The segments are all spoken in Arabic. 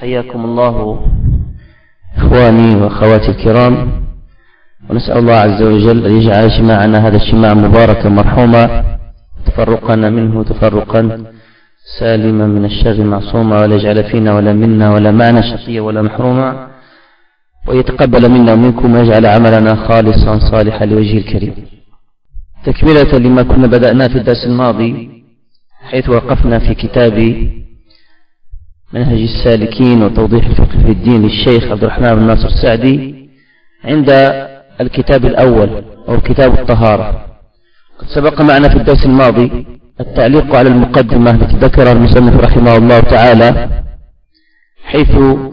حياكم الله إخواني وأخواتي الكرام. ونسأل الله عز وجل أن يجعل اجتماعنا هذا اجتماع مباركا مرحوما تفرقنا منه تفرقا سالما من الشر معصوما ولا يجعل فينا ولا منا ولا معنا شقيا ولا محروما. ويتقبل منا ومنكم ويجعل عملنا خالصا صالحا لوجهه الكريم. تكملة لما كنا بدأنا في الدرس الماضي حيث وقفنا في كتاب منهج السالكين وتوضيح الفقه في الدين للشيخ عبد الرحمن بن ناصر السعدي عند الكتاب الأول أو كتاب الطهارة. قد سبق معنا في الدرس الماضي التعليق على المقدمة التي ذكرها المصنف رحمه الله تعالى حيث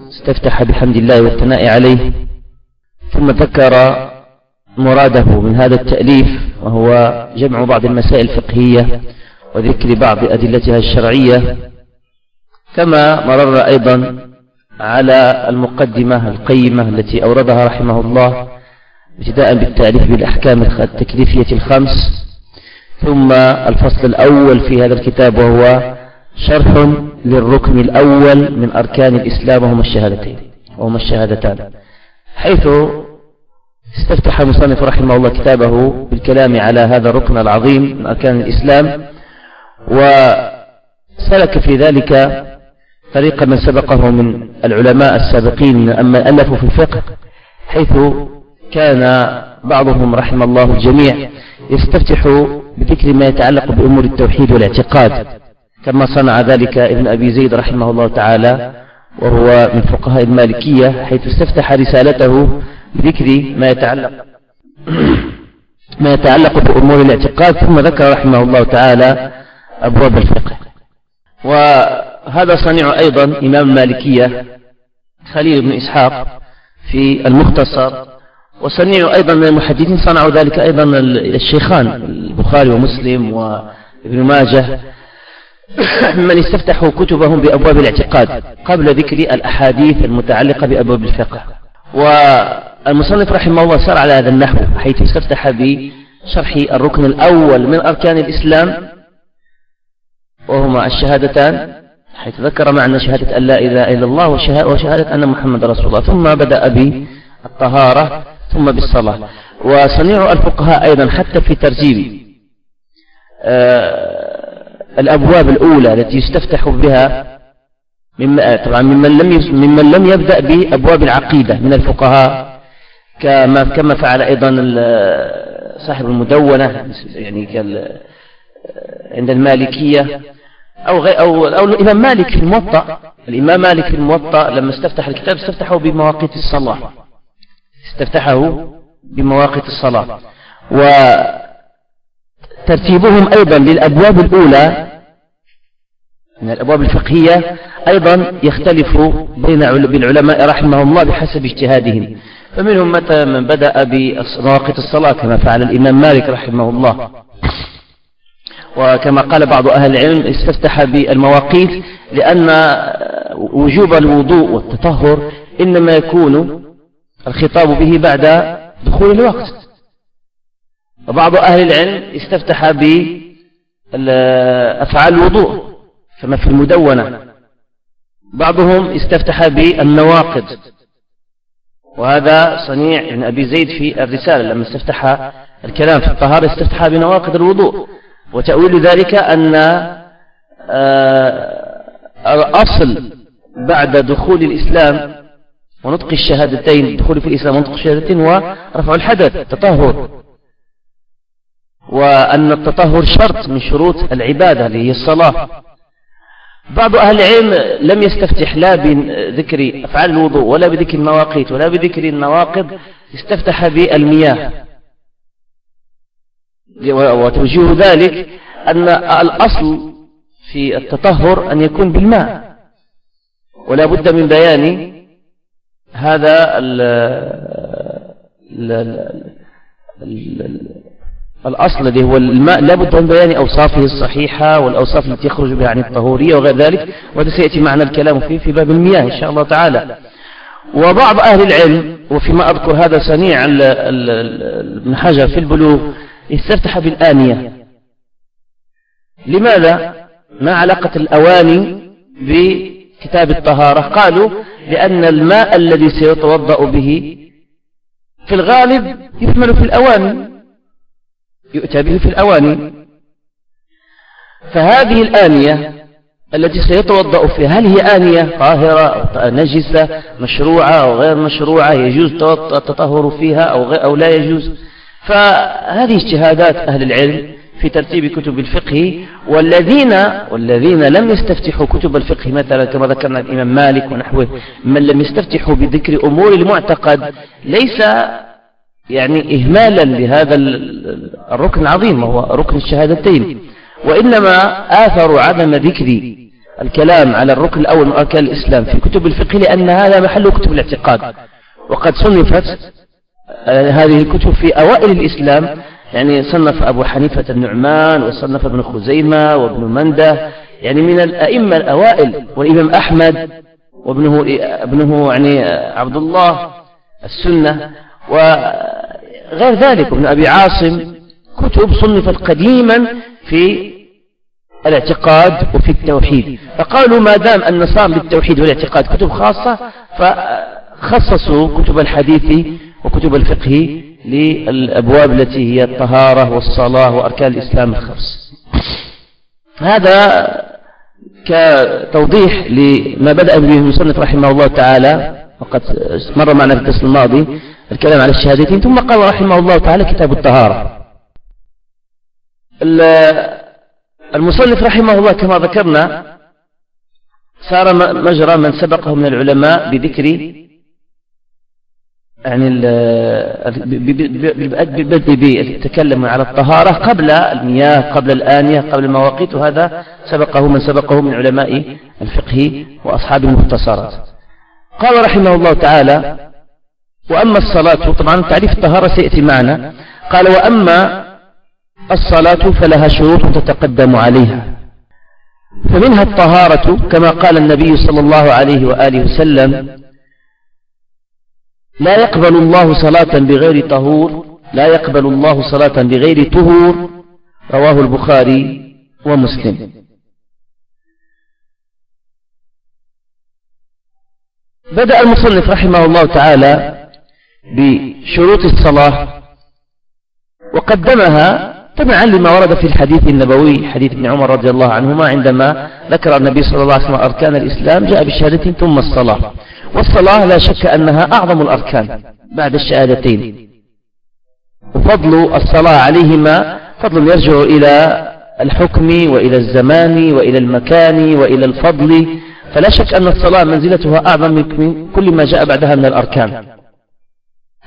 استفتح بحمد الله والثناء عليه ثم ذكر مراده من هذا التأليف وهو جمع بعض المسائل الفقهية وذكر بعض أدلتها الشرعية كما مرر أيضا على المقدمة القيمة التي أوردها رحمه الله ابتداء بالتعريف بالأحكام التكليفية الخمس ثم الفصل الأول في هذا الكتاب وهو شرح للركن الأول من أركان الإسلام وهما الشهادتين وهما الشهادتان. حيث استفتح المصنف رحمه الله كتابه بالكلام على هذا الركن العظيم من أركان الإسلام وسلك في ذلك طريق من سبقه من العلماء السابقين أما ألفوا في الفقه حيث كان بعضهم رحم الله الجميع يستفتح بذكر ما يتعلق بأمور التوحيد والاعتقاد كما صنع ذلك ابن أبي زيد رحمه الله تعالى وهو من فقهاء المالكية حيث استفتح رسالته بذكر ما يتعلق ما يتعلق بأمور الاعتقاد ثم ذكر رحمه الله تعالى أبواب الفقه. وهذا صنيع أيضا إمام المالكية خليل بن إسحاق في المختصر. وصنيع أيضا المحدثين صنعوا ذلك أيضا الشيخان البخاري ومسلم وابن ماجه. من استفتحوا كتبهم بأبواب الاعتقاد قبل ذكر الأحاديث المتعلقة بأبواب الفقه. والمصنف رحمه الله سار على هذا النحو حيث استفتح بشرح الركن الأول من أركان الإسلام وهما الشهادتان. حيث ذكر معنى شهادة أن لا إله إلا الله وشهادة أن محمد رسول الله. ثم بدأ بالطهارة ثم بالصلاة. وصنيع الفقهاء أيضا حتى في ترتيب آه، الأبواب الأولى التي يستفتح بها مما طبعا ممن لم ممن لم يبدأ بأبواب العقيدة من الفقهاء كما كما فعل أيضا صاحب المدونة يعني عند المالكية. أو غير أو أو الإمام مالك في الموطأ. الإمام مالك في الموطأ لما استفتح الكتاب استفتحه بمواقيت الصلاة. استفتحه بمواقيت الصلاة. وترتيبهم أيضا للأبواب الأولى. من الأبواب الفقهية أيضا يختلف بين بالعلماء رحمهم الله بحسب اجتهادهم. فمنهم متى من بدأ بمواقيت الصلاة كما فعل الإمام مالك رحمه الله. وكما قال بعض أهل العلم استفتح بالمواقيت لأن وجوب الوضوء والتطهر إنما يكون الخطاب به بعد دخول الوقت. وبعض أهل العلم استفتح بأفعال الوضوء كما في المدونة. بعضهم استفتح بالنواقض. وهذا صنيع ابن أبي زيد في الرسالة لما استفتح الكلام في الطهارة استفتح بنواقض الوضوء. وتأويل ذلك أن آه، الأصل بعد دخول الإسلام ونطق الشهادتين الدخول في الإسلام ونطق الشهادتين هو رفع الحدث التطهر. وأن التطهر شرط من شروط العبادة اللي هي الصلاة. بعض أهل العلم لم يستفتح لا بذكر أفعال الوضوء ولا بذكر المواقيت ولا بذكر النواقض استفتح بالمياه. وتوجيه ذلك أن الأصل في التطهر أن يكون بالماء. ولا بد من بيان هذا ال ال ال الأصل الذي هو الماء. لا بد من بيان أوصافه الصحيحة والأوصاف التي يخرج بها عن الطهورية وغير ذلك. وهذا سيأتي معنا الكلام فيه في باب المياه إن شاء الله تعالى. وبعض أهل العلم وفيما أذكر هذا صنيع ابن حجر في البلوغ استفتح بالآنية. لماذا؟ ما علاقة الأواني بكتاب الطهارة؟ قالوا لأن الماء الذي سيتوضأ به في الغالب يحمل في الأواني يؤتى به في الأواني. فهذه الآنية التي سيتوضأ فيها هل هي آنية طاهرة أو نجسة مشروعة أو غير مشروعة يجوز التطهر فيها أو, أو لا يجوز؟ فهذه اجتهادات أهل العلم في ترتيب كتب الفقه والذين والذين لم يستفتحوا كتب الفقه مثلا كما ذكرنا الإمام مالك ونحوه من لم يستفتحوا بذكر أمور المعتقد ليس يعني إهمالا لهذا الركن العظيم وهو ركن الشهادتين. وإنما آثروا عدم ذكر الكلام على الركن الأول من أركان الإسلام في كتب الفقه لأن هذا محل كتب الاعتقاد. وقد صنفت هذه الكتب في أوائل الإسلام يعني صنف أبو حنيفة النعمان وصنف ابن خزيمة وابن مندة يعني من الأئمة الأوائل والإمام أحمد وابنه ابنه يعني عبد الله السنة وغير ذلك ابن أبي عاصم كتب صنفت قديما في الاعتقاد وفي التوحيد. فقالوا ما دام أن صار للتوحيد والاعتقاد كتب خاصة فخصصوا كتب الحديث وكتب الفقه للأبواب التي هي الطهارة والصلاة وأركان الإسلام الخمس هذا كتوضيح لما بدأ به المصنف رحمه الله تعالى وقد مر معنا في الدرس الماضي الكلام على الشهادتين ثم قال رحمه الله تعالى كتاب الطهارة. المصنف رحمه الله كما ذكرنا سار مجرى من سبقه من العلماء بذكر يعني بالبدء بالتكلم على الطهارة قبل المياه قبل الآنية قبل المواقيت وهذا سبقه من سبقه من علماء الفقه وأصحاب المختصرات. قال رحمه الله تعالى وأما الصلاة طبعا تعريف الطهارة سيأتي معنا. قال وأما الصلاة فلها شروط تتقدم عليها. فمنها الطهارة كما قال النبي صلى الله عليه وآله وسلم لا يقبل الله صلاة بغير طهور لا يقبل الله صلاة بغير طهور. رواه البخاري ومسلم. بدأ المصنف رحمه الله تعالى بشروط الصلاة وقدمها تبعا لما ورد في الحديث النبوي حديث ابن عمر رضي الله عنهما عندما ذكر النبي صلى الله عليه وسلم أركان الإسلام جاء بالشهادتين ثم الصلاة. والصلاة لا شك أنها أعظم الأركان بعد الشهادتين. وفضل الصلاة عليهما فضل يرجع إلى الحكم وإلى الزمان وإلى المكان وإلى الفضل. فلا شك أن الصلاة منزلتها أعظم من كل ما جاء بعدها من الأركان.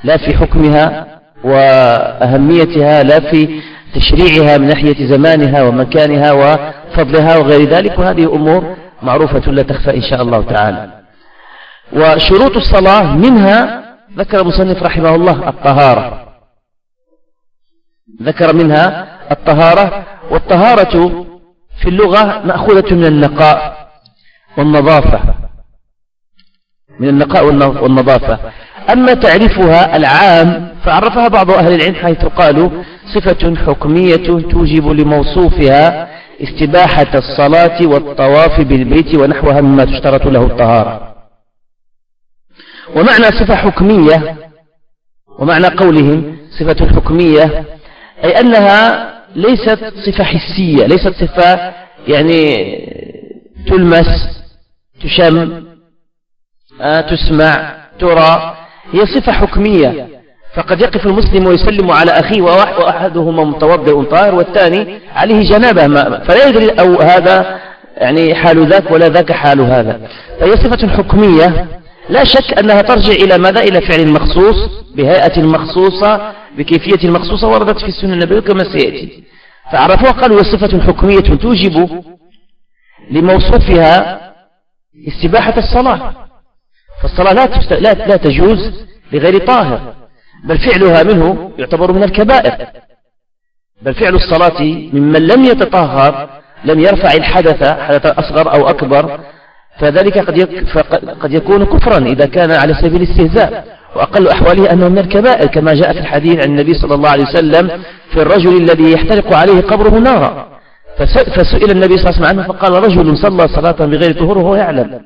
لا في حكمها وأهميتها لا في تشريعها من ناحية زمانها ومكانها وفضلها وغير ذلك. وهذه أمور معروفة لا تخفى إن شاء الله تعالى. وشروط الصلاة منها ذكر المصنف رحمه الله الطهارة. ذكر منها الطهارة والطهارة في اللغة مأخوذة من النقاء والنظافة. من النقاء والنظافة. أما تعريفها العام فعرفها بعض أهل العلم حيث قالوا صفة حكمية توجب لموصوفها استباحة الصلاة والطواف بالبيت ونحوها مما تشترط له الطهارة. ومعنى صفة حكمية ومعنى قولهم صفة حكمية أي أنها ليست صفة حسية ليست صفة يعني تلمس تشم آه، تسمع ترى هي صفة حكمية. فقد يقف المسلم ويسلم على أخيه وأحدهما متوضئ طاهر والثاني عليه جنابة فلا يدري أو هذا يعني حال ذاك ولا ذاك حال هذا. فهي صفة حكمية. لا شك أنها ترجع إلى ماذا؟ إلى فعل مخصوص بهيئة مخصوصة بكيفية مخصوصة وردت في السنة النبوية كما سيأتي. فعرفوها قالوا صفة حكمية توجب لموصوفها استباحة الصلاة. فالصلاة لا, لا, لا تجوز لغير طاهر بل فعلها منه يعتبر من الكبائر. بل فعل الصلاة ممن لم يتطهر لم يرفع الحدث حدث أصغر أو أكبر فذلك قد قد يكون كفرا إذا كان على سبيل الاستهزاء وأقل أحواله أنه من الكبائر كما جاء في الحديث عن النبي صلى الله عليه وسلم في الرجل الذي يحترق عليه قبره نارا. فسئل النبي صلى الله عليه وسلم عنه فقال رجل صلى صلاة بغير طهور وهو يعلم.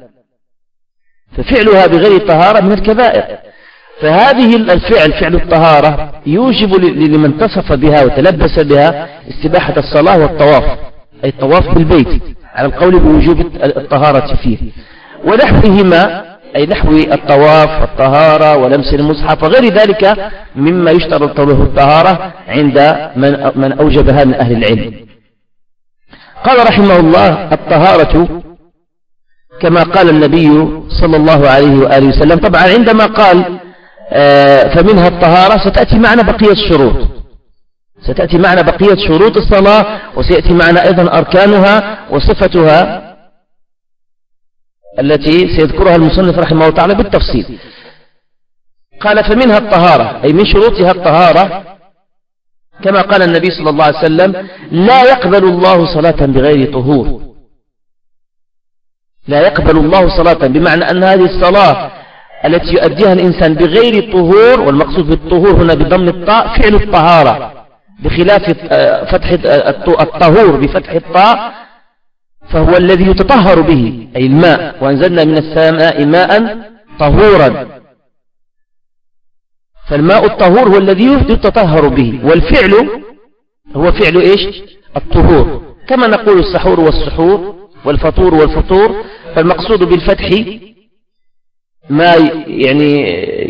ففعلها بغير طهارة من الكبائر. فهذه الفعل فعل الطهارة يوجب لمن اتصف بها وتلبس بها استباحة الصلاة والطواف أي الطواف بالبيت. على القول بوجوب الطهارة فيه. ونحوهما أي نحو الطواف والطهارة ولمس المصحف وغير ذلك مما يشترط له الطهارة عند من, من أوجبها من أهل العلم. قال رحمه الله الطهارة كما قال النبي صلى الله عليه وآله وسلم. طبعا عندما قال آه، فمنها الطهارة ستأتي معنا بقية الشروط. ستأتي معنا بقية شروط الصلاة وسيأتي معنا أيضا أركانها وصفتها التي سيذكرها المصنف رحمه الله تعالى بالتفصيل. قال فمنها الطهارة. أي من شروطها الطهارة. كما قال النبي صلى الله عليه وسلم لا يقبل الله صلاة بغير طهور. لا يقبل الله صلاة بمعنى أن هذه الصلاة التي يؤديها الإنسان بغير طهور والمقصود بالطهور هنا بضم الطاء فعل الطهارة. بخلاف فتح الطهور بفتح الطاء فهو الذي يتطهر به أي الماء وأنزلنا من السماء ماء طهورا. فالماء الطهور هو الذي يتطهر به والفعل هو فعل إيش؟ الطهور. كما نقول السحور والسحور والفطور والفطور فالمقصود بالفتح ما يعني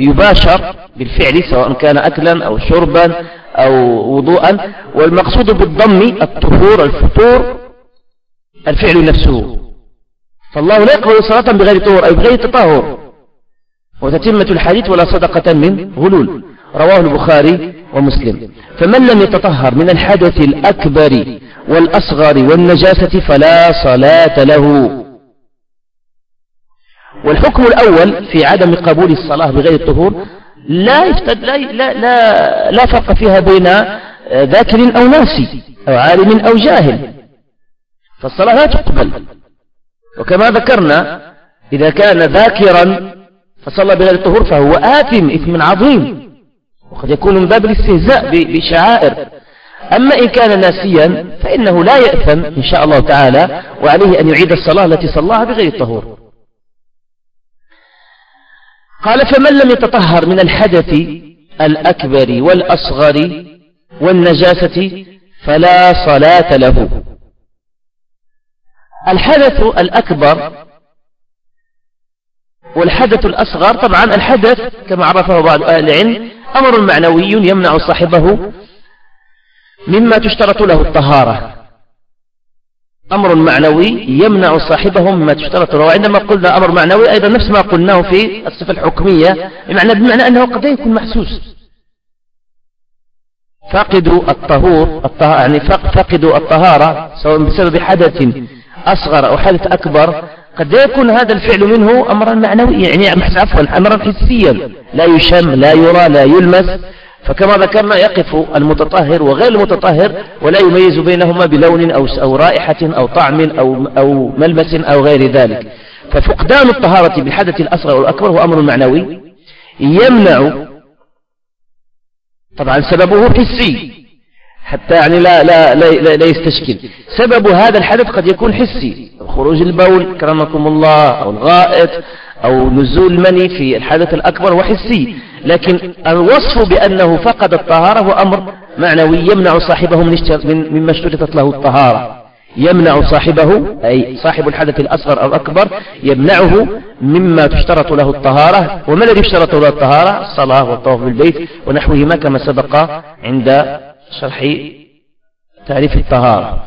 يباشر بالفعل سواء كان أكلا أو شربا أو وضوءا والمقصود بالضم الطهور الفطور الفعل نفسه. فالله لا يقبل صلاة بغير طهور أي بغير تطهر. وتتمة الحديث ولا صدقة من غلول. رواه البخاري ومسلم. فمن لم يتطهر من الحدث الأكبر والأصغر والنجاسة فلا صلاة له. والحكم الأول في عدم قبول الصلاة بغير الطهور لا, يفتد لا, لا, لا, لا فرق فيها بين ذاكر أو ناسي أو عالم أو جاهل. فالصلاة لا تقبل. وكما ذكرنا إذا كان ذاكرا فصلى بغير الطهور فهو آثم إثم عظيم. وقد يكون من باب الاستهزاء بشعائر. أما إن كان ناسيا فإنه لا يأثم إن شاء الله تعالى وعليه أن يعيد الصلاة التي صلاها بغير الطهور. قال فمن لم يتطهر من الحدث الأكبر والأصغر والنجاسة فلا صلاة له. الحدث الأكبر والحدث الأصغر طبعا الحدث كما عرفه بعض أهل العلم أمر معنوي يمنع صاحبه مما تشترط له الطهارة. أمر معنوي يمنع صاحبه مما تشترط له. وعندما قلنا أمر معنوي أيضا نفس ما قلناه في الصفة الحكمية بمعنى, بمعنى أنه قد يكون محسوس. فاقدوا الطهور الطه... يعني فاقدوا الطهارة سواء بسبب حدث أصغر أو حدث أكبر. قد يكون هذا الفعل منه أمرا معنويا يعني عفوا أمرا حسيا. لا يشم لا يرى لا يلمس. فكما ذكرنا يقف المتطهر وغير المتطهر ولا يميز بينهما بلون أو, أو رائحة أو طعم أو, أو ملمس أو غير ذلك. ففقدان الطهارة بالحدث الأصغر والأكبر هو أمر معنوي يمنع طبعا سببه حسي حتى يعني لا, لا, لا, لا, لا يستشكل. سبب هذا الحدث قد يكون حسي. خروج البول كرمكم الله أو الغائط أو نزول المني في الحدث الأكبر وحسي لكن الوصف بأنه فقد الطهارة هو أمر معنوي يمنع صاحبه من مما اشترطت له الطهارة. يمنع صاحبه أي صاحب الحدث الأصغر أو الأكبر يمنعه مما تشترط له الطهارة. وما الذي يشترط له الطهارة؟ الصلاة والطواف بالبيت ونحوهما كما سبق عند شرح تعريف الطهارة.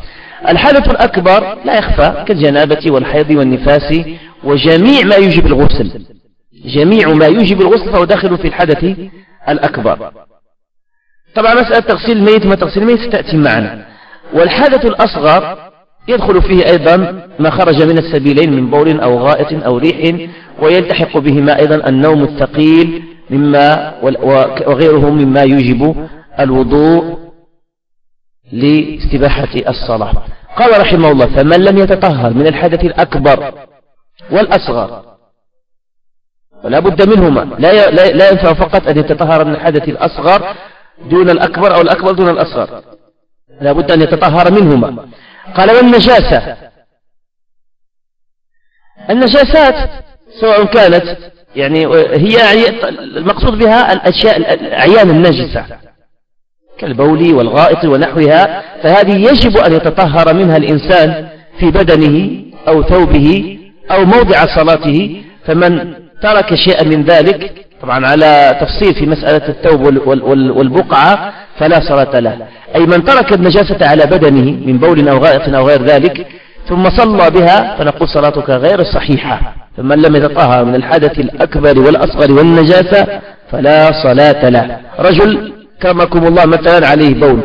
الحدث الأكبر لا يخفى كالجنابة والحيض والنفاس وجميع ما يوجب الغسل. جميع ما يوجب الغسل فهو داخل في الحدث الأكبر. طبعا مسألة تغسيل الميت ما تغسيل الميت ستأتي معنا. والحدث الأصغر يدخل فيه أيضا ما خرج من السبيلين من بول أو غائط أو ريح ويلتحق بهما أيضا النوم الثقيل مما وغيره مما يوجب الوضوء لاستباحة الصلاة. قال رحمه الله فمن لم يتطهر من الحدث الأكبر والأصغر. ولا بد منهما. لا لا ينفع فقط أن يتطهر من الحدث الأصغر دون الأكبر أو الأكبر دون الأصغر. لا بد أن يتطهر منهما. قال والنجاسة. النجاسات سواء كانت يعني هي يعني المقصود بها الأشياء الأعيان النجسة. كالبول والغائط ونحوها. فهذه يجب أن يتطهر منها الإنسان في بدنه أو ثوبه أو موضع صلاته فمن ترك شيئا من ذلك طبعا على تفصيل في مسألة الثوب والبقعة فلا صلاة له. أي من ترك النجاسة على بدنه من بول أو غائط أو غير ذلك ثم صلى بها فنقول صلاتك غير صحيحة. فمن لم يتطهر من الحدث الأكبر والأصغر والنجاسة فلا صلاة له. رجل كرمكم الله مثلا عليه بول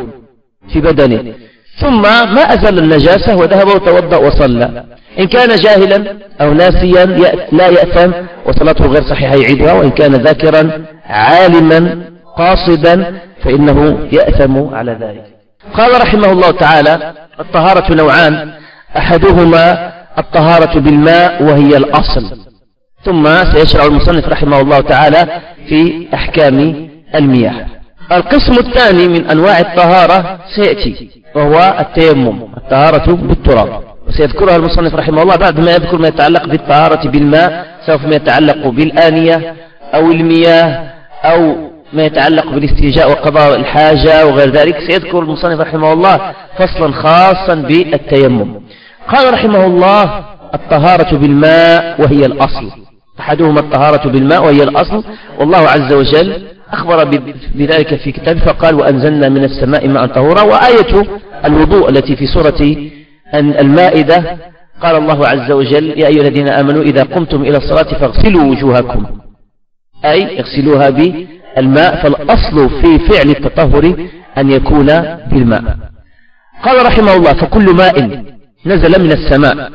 في بدنه ثم ما أزل النجاسة وذهب وتوضأ وصلى. إن كان جاهلا أو ناسيا لا يأثم وصلاته غير صحيحة يعيدها. وإن كان ذاكرا عالما قاصدا فإنه يأثم على ذلك. قال رحمه الله تعالى الطهارة نوعان أحدهما الطهارة بالماء وهي الأصل. ثم سيشرع المصنف رحمه الله تعالى في أحكام المياه. القسم الثاني من أنواع الطهارة سيأتي. وهو التيمم الطهارة بالتراب. وسيذكرها المصنف رحمه الله بعد ما يذكر ما يتعلق بالطهارة بالماء سوف ما يتعلق بالآنية أو المياه أو ما يتعلق بالاستنجاء وقضاء الحاجة وغير ذلك سيذكر المصنف رحمه الله فصلا خاصا بالتيمم. قال رحمه الله الطهارة بالماء وهي الأصل. أحدهما الطهارة بالماء وهي الأصل. والله عز وجل أخبر بذلك في كتابه فقال وأنزلنا من السماء ماء طهورا. وآية الوضوء التي في سورة المائدة قال الله عز وجل يا أيها الذين آمنوا إذا قمتم إلى الصلاة فاغسلوا وجوهكم. أي اغسلوها بالماء فالأصل في فعل التطهر أن يكون بالماء. قال رحمه الله فكل ماء نزل من السماء.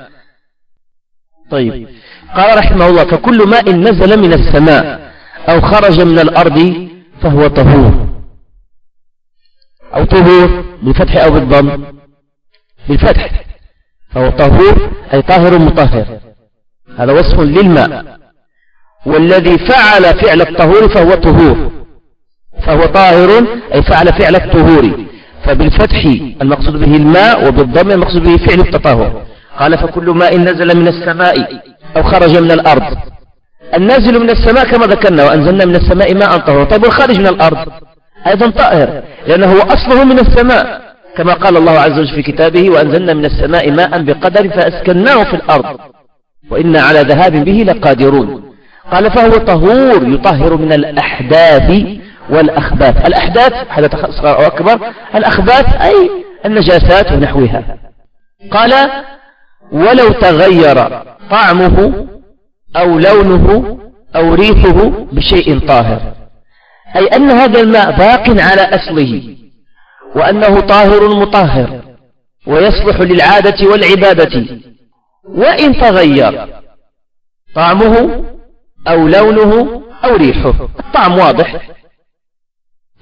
طيب. قال رحمه الله فكل ماء نزل من السماء. أو خرج من الأرض فهو طهور. أو طهور بالفتح أو بالضم. بالفتح. فهو طهور أي طاهر مطهر. هذا وصف للماء. والذي فعل فعل الطهور فهو طهور. فهو طاهر أي فعل فعل الطهور. فبالفتح المقصود به الماء وبالضم المقصود به فعل التطهر. قال فكل ماء نزل من السماء أو خرج من الأرض. النازل من السماء كما ذكرنا وأنزلنا من السماء ماء طهورا. طيب والخارج من الأرض؟ أيضا طائر لأنه أصله من السماء. كما قال الله عز وجل في كتابه وأنزلنا من السماء ماء بقدر فأسكناه في الأرض. وإنا على ذهاب به لقادرون. قال فهو طهور يطهر من الأحداث والأخباث. الأحداث حدث أصغر أو أكبر الأخباث أي النجاسات ونحوها. قال ولو تغير طعمه أو لونه أو ريحه بشيء طاهر. أي أن هذا الماء باق على أصله وأنه طاهر مطهر ويصلح للعادة والعبادة. وإن تغير طعمه أو لونه أو ريحه. الطعم واضح.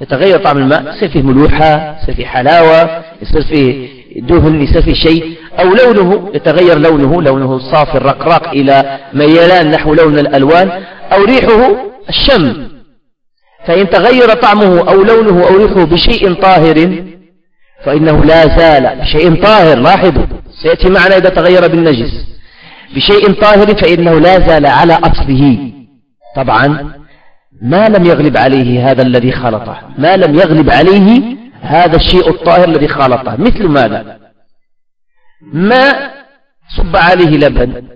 يتغير طعم الماء يصير فيه ملوحة يصير فيه حلاوة يصير فيه دهن يصير فيه شيء. أو لونه يتغير لونه لونه صافي الرقراق إلى ميلان نحو لون الألوان أو ريحه الشم. فإن تغير طعمه أو لونه أو ريحه بشيء طاهر فإنه لا زال بشيء طاهر. لاحظوا سيأتي معنا إذا تغير بالنجس. بشيء طاهر فإنه لا زال على أصله. طبعا ما لم يغلب عليه هذا الذي خلطه. ما لم يغلب عليه هذا الشيء الطاهر الذي خلطه. مثل ماذا؟ ماء صب عليه لبن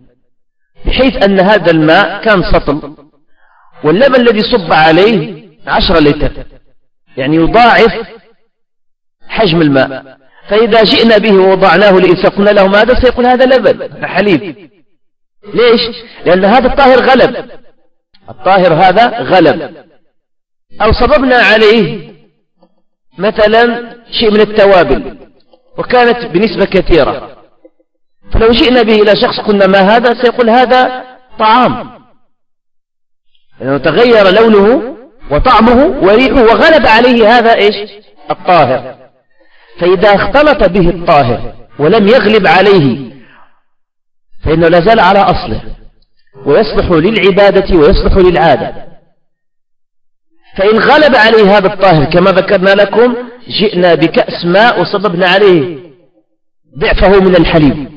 بحيث أن هذا الماء كان سطل واللبن الذي صب عليه عشرة لتر يعني يضاعف حجم الماء. فإذا جئنا به ووضعناه لإنسان قلنا له ماذا؟ سيقول هذا لبن حليب. ليش؟ لأن هذا الطاهر غلب. الطاهر هذا غلب. أو صببنا عليه مثلا شيء من التوابل وكانت بنسبة كثيرة. فلو جئنا به إلى شخص قلنا ما هذا؟ سيقول هذا طعام. لأنه تغير لونه وطعمه وريحه وغلب عليه هذا إيش؟ الطاهر. فإذا اختلط به الطاهر ولم يغلب عليه فإنه لازال على أصله ويصلح للعبادة ويصلح للعادة. فإن غلب عليه هذا الطاهر كما ذكرنا لكم جئنا بكأس ماء وصببنا عليه ضعفه من الحليب.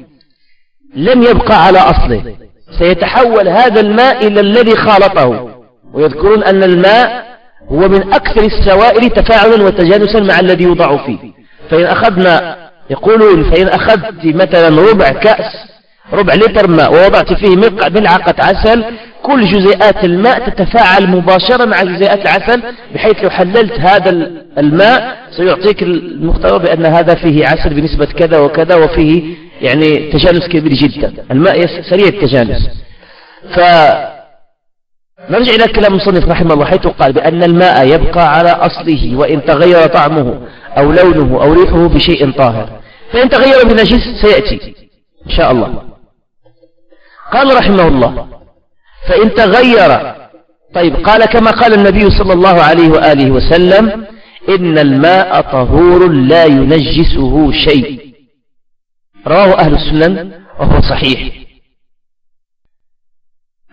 لم يبقى على أصله. سيتحول هذا الماء إلى الذي خالطه. ويذكرون أن الماء هو من أكثر السوائل تفاعلا وتجانسا مع الذي يوضع فيه. فإن أخذنا يقولون فإن أخذت مثلا ربع كأس ربع لتر ماء ووضعت فيه ملعقة عسل كل جزيئات الماء تتفاعل مباشرة مع جزيئات العسل بحيث لو حللت هذا الماء سيعطيك المختبر بأن هذا فيه عسل بنسبة كذا وكذا وفيه يعني تجانس كبير جدا. الماء سريع التجانس. ف نرجع إلى كلام المصنف رحمه الله حيث قال بأن الماء يبقى على أصله وإن تغير طعمه أو لونه أو ريحه بشيء طاهر. فإن تغير بنجس سيأتي إن شاء الله. قال رحمه الله فإن تغير طيب قال كما قال النبي صلى الله عليه وآله وسلم إن الماء طهور لا ينجسه شيء. رواه أهل السنن وهو صحيح.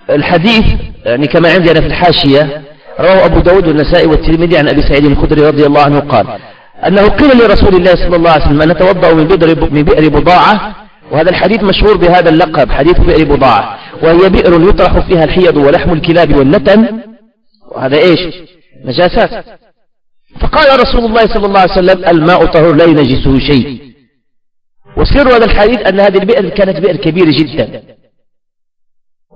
الحديث يعني كما عندي أنا في الحاشية رواه أبو داود والنسائي والترمذي عن أبي سعيد الخدري رضي الله عنه قال أنه قيل لرسول الله صلى الله عليه وسلم أن نتوضأ من بئر, من بئر بضاعة وهذا الحديث مشهور بهذا اللقب حديث بئر بضاعة وهي بئر يطرح فيها الحيض ولحم الكلاب والنتن وهذا إيش؟ نجاسات. فقال رسول الله صلى الله عليه وسلم الماء طهور لا ينجسه شيء. وسر هذا الحديث أن هذه البئر كانت بئر كبيرة جدا.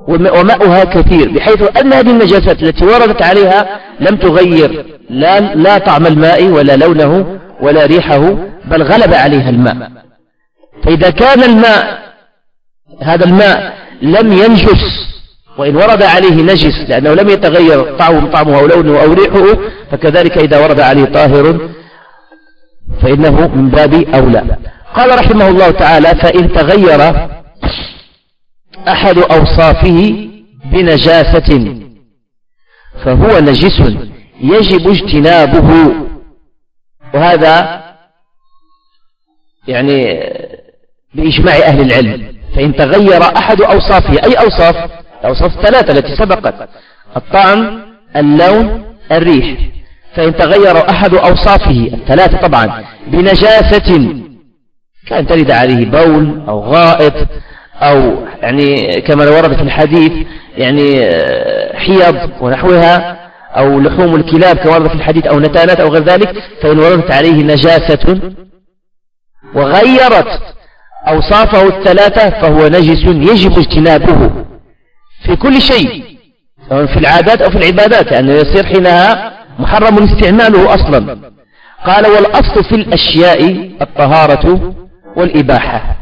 وماؤها كثير بحيث أن هذه النجاسات التي وردت عليها لم تغير لا, لا طعم الماء ولا لونه ولا ريحه بل غلب عليها الماء. فإذا كان الماء هذا الماء لم ينجس وإن ورد عليه نجس لأنه لم يتغير طعمه, طعمه أو لونه أو ريحه فكذلك إذا ورد عليه طاهر فإنه من باب أولى. قال رحمه الله تعالى فإن تغير أحد أوصافه بنجاسة فهو نجس يجب اجتنابه. وهذا يعني بإجماع أهل العلم. فإن تغير أحد أوصافه أي أوصاف؟ الأوصاف الثلاثة التي سبقت الطعم اللون الريح. فإن تغير أحد أوصافه الثلاثة طبعا بنجاسة كان ترد عليه بول أو غائط أو يعني كما ورد في الحديث يعني آه، حيض ونحوها أو لحوم الكلاب كما ورد في الحديث أو نتانات أو غير ذلك فإن وردت عليه نجاسة وغيرت أوصافه الثلاثة فهو نجس يجب اجتنابه في كل شيء سواء في العادات أو في العبادات لأنه يعني يصير حينها محرم استعماله أصلا. قال والأصل في الأشياء الطهارة والإباحة.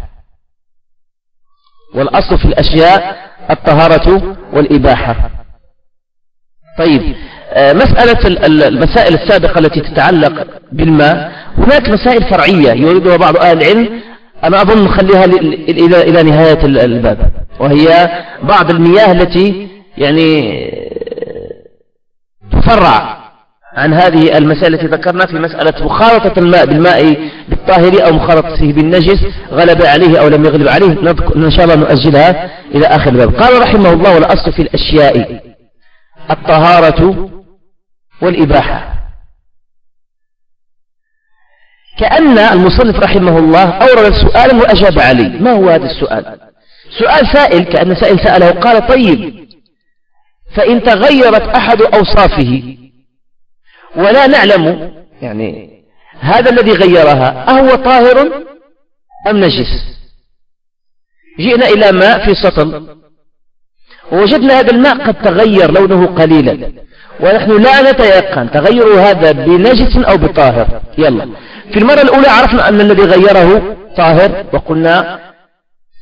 والأصل في الأشياء الطهارة والإباحة. طيب آه، مسألة المسائل السابقة التي تتعلق بالماء. هناك مسائل فرعية يريدها بعض أهل العلم. أنا أظن نخليها إلى إلى نهاية الباب. وهي بعض المياه التي يعني تفرع. عن هذه المسألة التي ذكرنا في مسألة مخالطة الماء بالماء بالطاهر أو مخالطته بالنجس غلب عليه أو لم يغلب عليه إن شاء الله نؤجلها إلى آخر الباب. قال رحمه الله والأصل في الأشياء الطهارة والإباحة. كأن المصنف رحمه الله أورد سؤالا وأجاب عليه. ما هو هذا السؤال؟ سؤال سائل كأن سائل سأله قال طيب فإن تغيرت أحد أوصافه ولا نعلم. يعني هذا الذي غيرها أهو طاهر أم نجس؟ جئنا إلى ماء في سطل. ووجدنا هذا الماء قد تغير لونه قليلا. ونحن لا نتيقن تغير هذا بنجس أو بطاهر. يلا. في المرة الأولى عرفنا أن الذي غيره طاهر وقلنا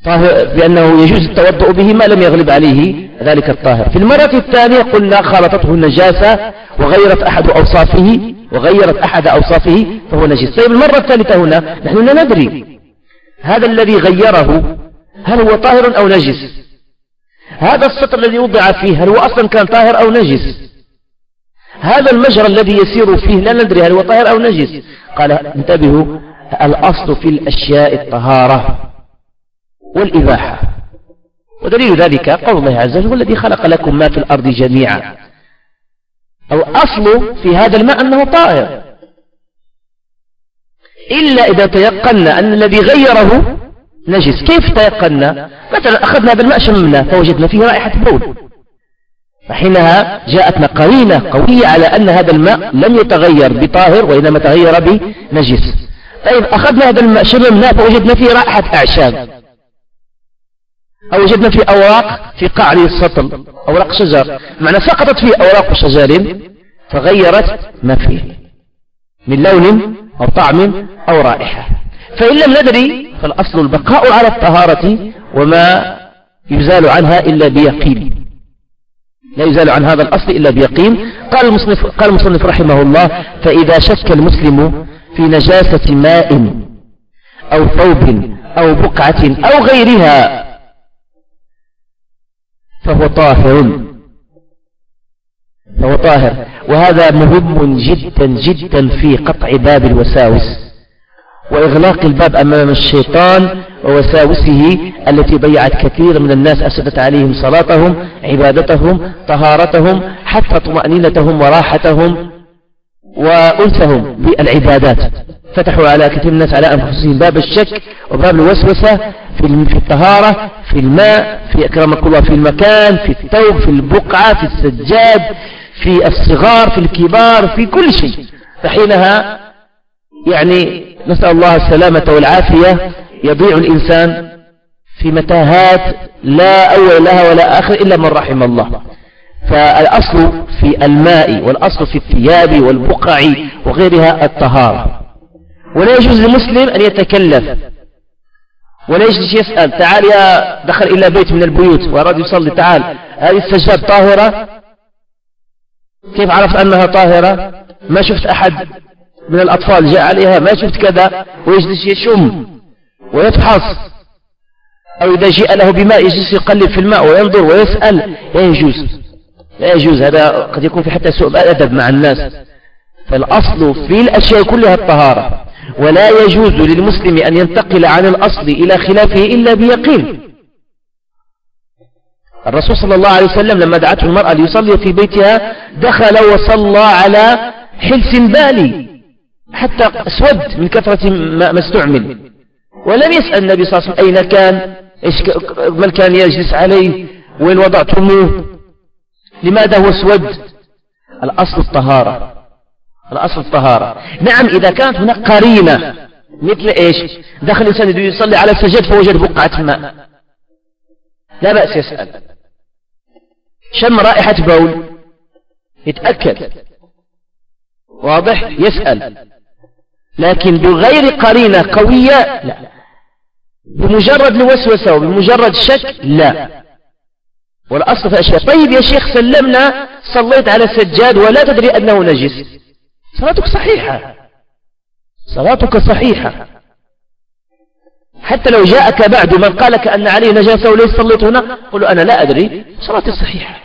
طاهر بأنه يجوز التوضؤ به ما لم يغلب عليه ذلك الطاهر. في المرة الثانية قلنا خالطته النجاسة وغيرت أحد أوصافه وغيرت أحد أوصافه فهو نجس. طيب المرة الثالثة هنا نحن لا ندري هذا الذي غيره هل هو طاهر أو نجس؟ هذا السطر الذي وضع فيه هل هو أصلا كان طاهر أو نجس؟ هذا المجرى الذي يسير فيه لا ندري هل هو طاهر أو نجس. قال انتبهوا الأصل في الأشياء الطهارة. والإباحة. ودليل ذلك قول الله عز وجل الذي خلق لكم ما في الأرض جميعا. الأصل في هذا الماء أنه طاهر إلا إذا تيقنا أن الذي غيره نجس. كيف تيقنا مثلا أخذنا هذا الماء شممناه فوجدنا فيه رائحة بول. فحينها جاءتنا قرينة قوية على أن هذا الماء لم يتغير بطاهر وإنما تغير بنجس. طيب أخذنا هذا الماء شممناه فوجدنا فيه رائحة أعشاب. أو وجدنا فيه أوراق في قعر السطل أوراق شجر. معنى سقطت فيه أوراق شجر فغيرت ما فيه من لون أو طعم أو رائحة. فإن لم ندري فالأصل البقاء على الطهارة وما يزال عنها إلا بيقين. لا يزال عن هذا الأصل إلا بيقين. قال المصنف, قال المصنف رحمه الله فإذا شك المسلم في نجاسة ماء أو ثوب أو بقعة أو غيرها فهو طاهر. فهو طاهر. وهذا مهم جدا جدا في قطع باب الوساوس وإغلاق الباب أمام الشيطان ووساوسه التي ضيعت كثير من الناس أسدت عليهم صلاتهم عبادتهم طهارتهم حتى طمأنينتهم وراحتهم وأنسهم بالعبادات. فتحوا على كثير من الناس على أنفسهم باب الشك وباب الوسوسة في الطهارة في الماء في أكرمك الله في المكان في الثوب في البقعة في السجاد في الصغار في الكبار في كل شيء. فحينها يعني نسأل الله السلامة والعافية يضيع الإنسان في متاهات لا أول لها ولا آخر إلا من رحم الله. فالأصل في الماء والأصل في الثياب والبقع وغيرها الطهارة. ولا يجوز للمسلم أن يتكلف. ولا يجلس يسأل تعال يا دخل إلى بيت من البيوت وأراد يصلي تعال. هذه السجاد طاهرة؟ كيف عرفت أنها طاهرة؟ ما شفت أحد من الأطفال جاء عليها؟ ما شفت كذا؟ ويجلس يشم ويفحص. أو إذا جاء له بماء يجلس يقلب في الماء وينظر ويسأل. لا يجوز. لا يجوز. هذا قد يكون في حتى سوء أدب مع الناس. فالأصل في الأشياء كلها الطهارة. ولا يجوز للمسلم أن ينتقل عن الأصل إلى خلافه إلا بيقين. الرسول صلى الله عليه وسلم لما دعته المرأة ليصلي في بيتها دخل وصلى على حلس بالي حتى أسود من كثرة ما استعمل. ولم يسأل النبي صلى الله عليه وسلم أين كان من كان يجلس عليه وين وضعتموه لماذا هو أسود؟ الأصل الطهارة. الأصل الطهارة. نعم إذا كانت هناك قرينة مثل إيش؟ دخل الإنسان يصلي على السجد فوجد بقعة ماء. لا بأس يسأل. شم رائحة بول؟ يتأكد. واضح؟ يسأل. لكن بغير قرينة قوية لا. بمجرد الوسوسة وبمجرد شك لا. والأصل في أشياء طيب يا شيخ سلمنا صليت على السجاد ولا تدري أنه نجس. صلاتك صحيحة. صلاتك صحيحة. حتى لو جاءك بعد من قالك أن عليه نجاسة وليس صليت هنا قل أنا لا أدري صلاتي صحيحة.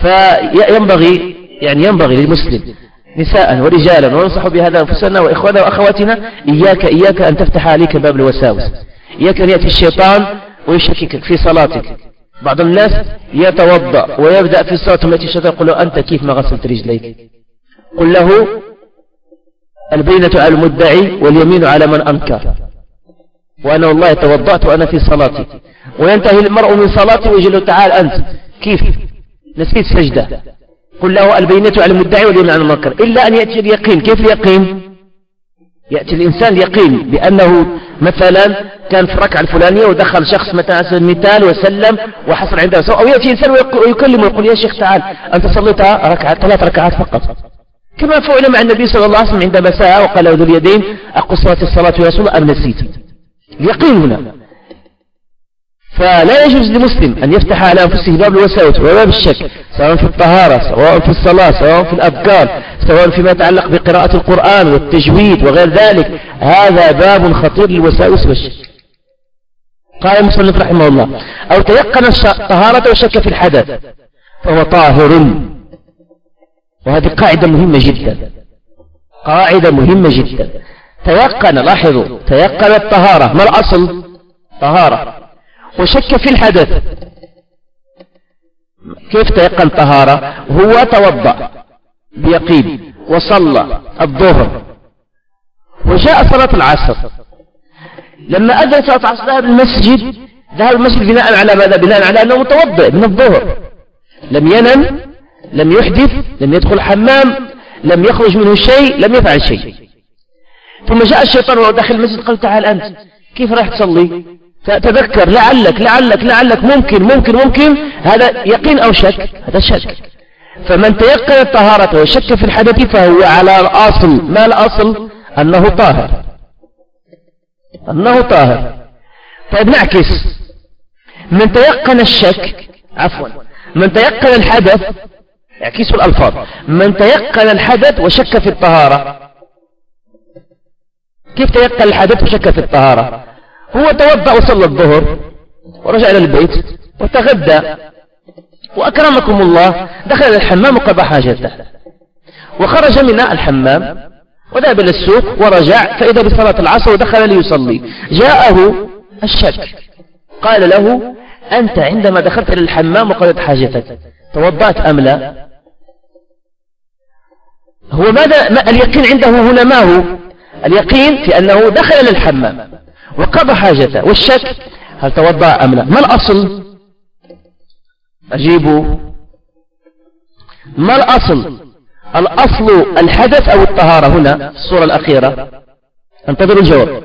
فينبغي يعني ينبغي للمسلم نساء ورجالا وننصح بهذا أنفسنا وإخواننا وأخواتنا إياك إياك أن تفتح عليك باب الوساوس. إياك أن يأتي الشيطان ويشككك في صلاتك. بعض الناس يتوضأ ويبدأ في الصلاة ثم يأتي الشيطان يقول له أنت كيف ما غسلت رجليك؟ قل له البينة على المدعي واليمين على من أنكر. وأنا والله توضأت وأنا في صلاتي. وينتهي المرء من صلاته ويجي له تعال أنت. كيف؟ نسيت سجدة قل له البينة على المدعي واليمين على المنكر إلا أن يأتي اليقين. كيف اليقين؟ يأتي الإنسان يقين بأنه مثلا كان في الركعة الفلانية ودخل شخص مثلا على المثال وسلم وحصل عنده سوء أو يأتي إنسان ويكلمه ويقول يا شيخ تعال أنت صليت ركعة ثلاث ركعات فقط. كما فعل مع النبي صلى الله عليه وسلم عندما ساء وقال ذو اليدين أقصرت الصلاة يا رسول أم نسيت؟ اليقين هنا. فلا يجوز لمسلم أن يفتح على أنفسه باب الوساوس وباب الشك سواء في الطهارة سواء في الصلاة سواء في الأذكار. سواء فيما يتعلق بقراءة القرآن والتجويد وغير ذلك هذا باب خطير للوساوس والشك قال المصنف رحمه الله أو تيقن الطهارة وشك في الحدث فهو طاهر. وهذه قاعدة مهمة جدا. قاعدة مهمة جدا. تيقن لاحظوا تيقن الطهارة ما الأصل؟ طهارة. وشك في الحدث. كيف تيقن طهارة؟ هو توضأ. بيقين وصلى الظهر. وجاء صلاة العصر. لما أذن صلاة العصر ذهب المسجد. ذهب المسجد بناء على ماذا؟ بناء على أنه متوضئ من الظهر. لم ينم لم يحدث لم يدخل حمام لم يخرج منه شيء لم يفعل شيء. ثم جاء الشيطان وهو داخل المسجد قال تعال أنت كيف راح تصلي؟ تذكر لعلك لعلك لعلك ممكن ممكن ممكن. هذا يقين أو شك؟ هذا شك. فمن تيقن الطهارة وشك في الحدث فهو على الأصل ما الأصل؟ أنه طاهر. أنه طاهر. طيب نعكس. من تيقن الشك عفوا من تيقن الحدث يعكس الألفاظ. من تيقن الحدث وشك في الطهارة. كيف تيقن الحدث وشك في الطهارة؟ هو توضأ وصلى الظهر ورجع إلى البيت وتغدى. وأكرمكم الله دخل الحمام وقضى حاجته. وخرج من الحمام وذهب إلى السوق ورجع فإذا بصلاة العصر ودخل ليصلي. جاءه الشك. قال له أنت عندما دخلت إلى الحمام وقضت حاجتك. توضأت أم لا؟ هو ماذا؟ ما اليقين عنده هنا ما هو؟ اليقين في أنه دخل إلى الحمام وقضى حاجته. والشك هل توضأ أم لا؟ ما الأصل؟ أجيبوا ما الأصل؟ الأصل الحدث أو الطهارة هنا الصورة الأخيرة. انتظروا الجواب.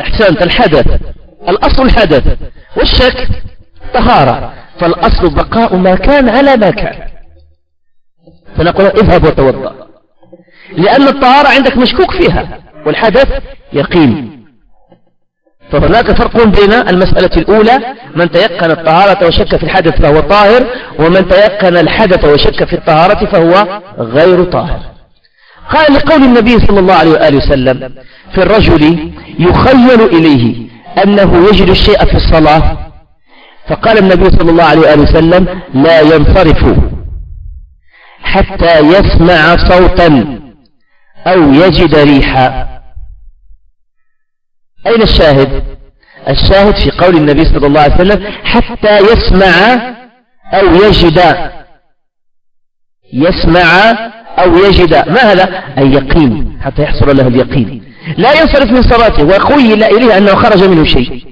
أحسنت الحدث. الأصل الحدث. والشك طهارة. فالأصل بقاء ما كان على ما كان. فنقول اذهب وتوضأ. لأن الطهارة عندك مشكوك فيها. والحدث يقين. فهناك فرق بين المسألة الأولى من تيقن الطهارة وشك في الحدث فهو طاهر ومن تيقن الحدث وشك في الطهارة فهو غير طاهر. قال لقول النبي صلى الله عليه وآله وسلم في الرجل يخيل إليه أنه يجد الشيء في الصلاة. فقال النبي صلى الله عليه وآله وسلم لا ينصرف حتى يسمع صوتا أو يجد ريحا. أين الشاهد؟ الشاهد في قول النبي صلى الله عليه وسلم حتى يسمع أو يجد. يسمع أو يجد. ما هذا؟ اليقين حتى يحصل له اليقين. لا ينصرف من صلاته وخيل إليه أنه خرج منه شيء.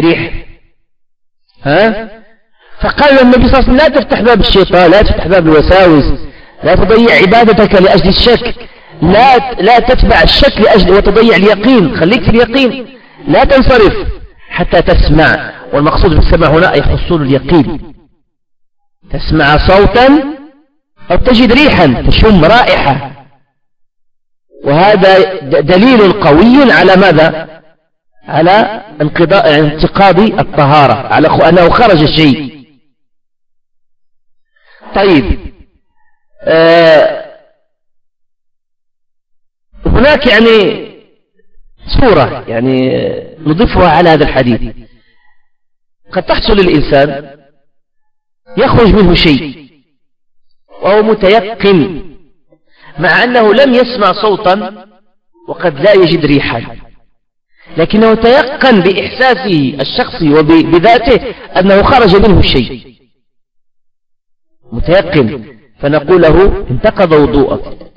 ريح. ها؟ فقال النبي صلى الله عليه وسلم لا تفتح باب الشيطان لا تفتح باب الوساوس لا تضيع عبادتك لأجل الشك. لا لا تتبع الشك لأجل وتضيع اليقين. خليك في اليقين. لا تنصرف حتى تسمع. والمقصود بالسمع هنا أي حصول اليقين. تسمع صوتا أو تجد ريحا تشم رائحة. وهذا دليل قوي على ماذا؟ على انقضاء انتقاض الطهارة. على أنه خرج الشيء. طيب آه هناك يعني صورة يعني نضيفها على هذا الحديث. قد تحصل للإنسان يخرج منه شيء وهو متيقن مع أنه لم يسمع صوتا وقد لا يجد ريحا. لكنه تيقن بإحساسه الشخصي وبذاته أنه خرج منه شيء. متيقن. فنقول له انتقض وضوءك.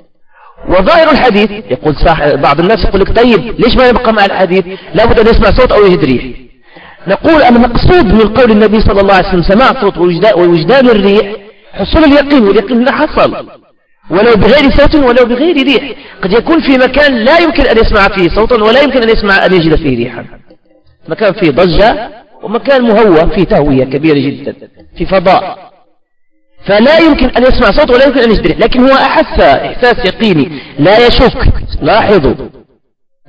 وظاهر الحديث يقول بعض الناس يقول لك طيب ليش ما يبقى مع الحديث؟ لابد أن يسمع صوت أو يجد ريح نقول المقصود من قول النبي صلى الله عليه وسلم سماع صوت ووجدان الريح حصول اليقين واليقين لا حصل. ولو بغير صوت ولو بغير ريح. قد يكون في مكان لا يمكن أن يسمع فيه صوتا ولا يمكن أن يسمع أن يجد فيه ريحا. مكان فيه ضجة ومكان مهوى فيه تهوية كبيرة جدا في فضاء. فلا يمكن أن يسمع صوت ولا يمكن أن يجدره. لكن هو أحس إحساس يقيني. لا يشك. لاحظوا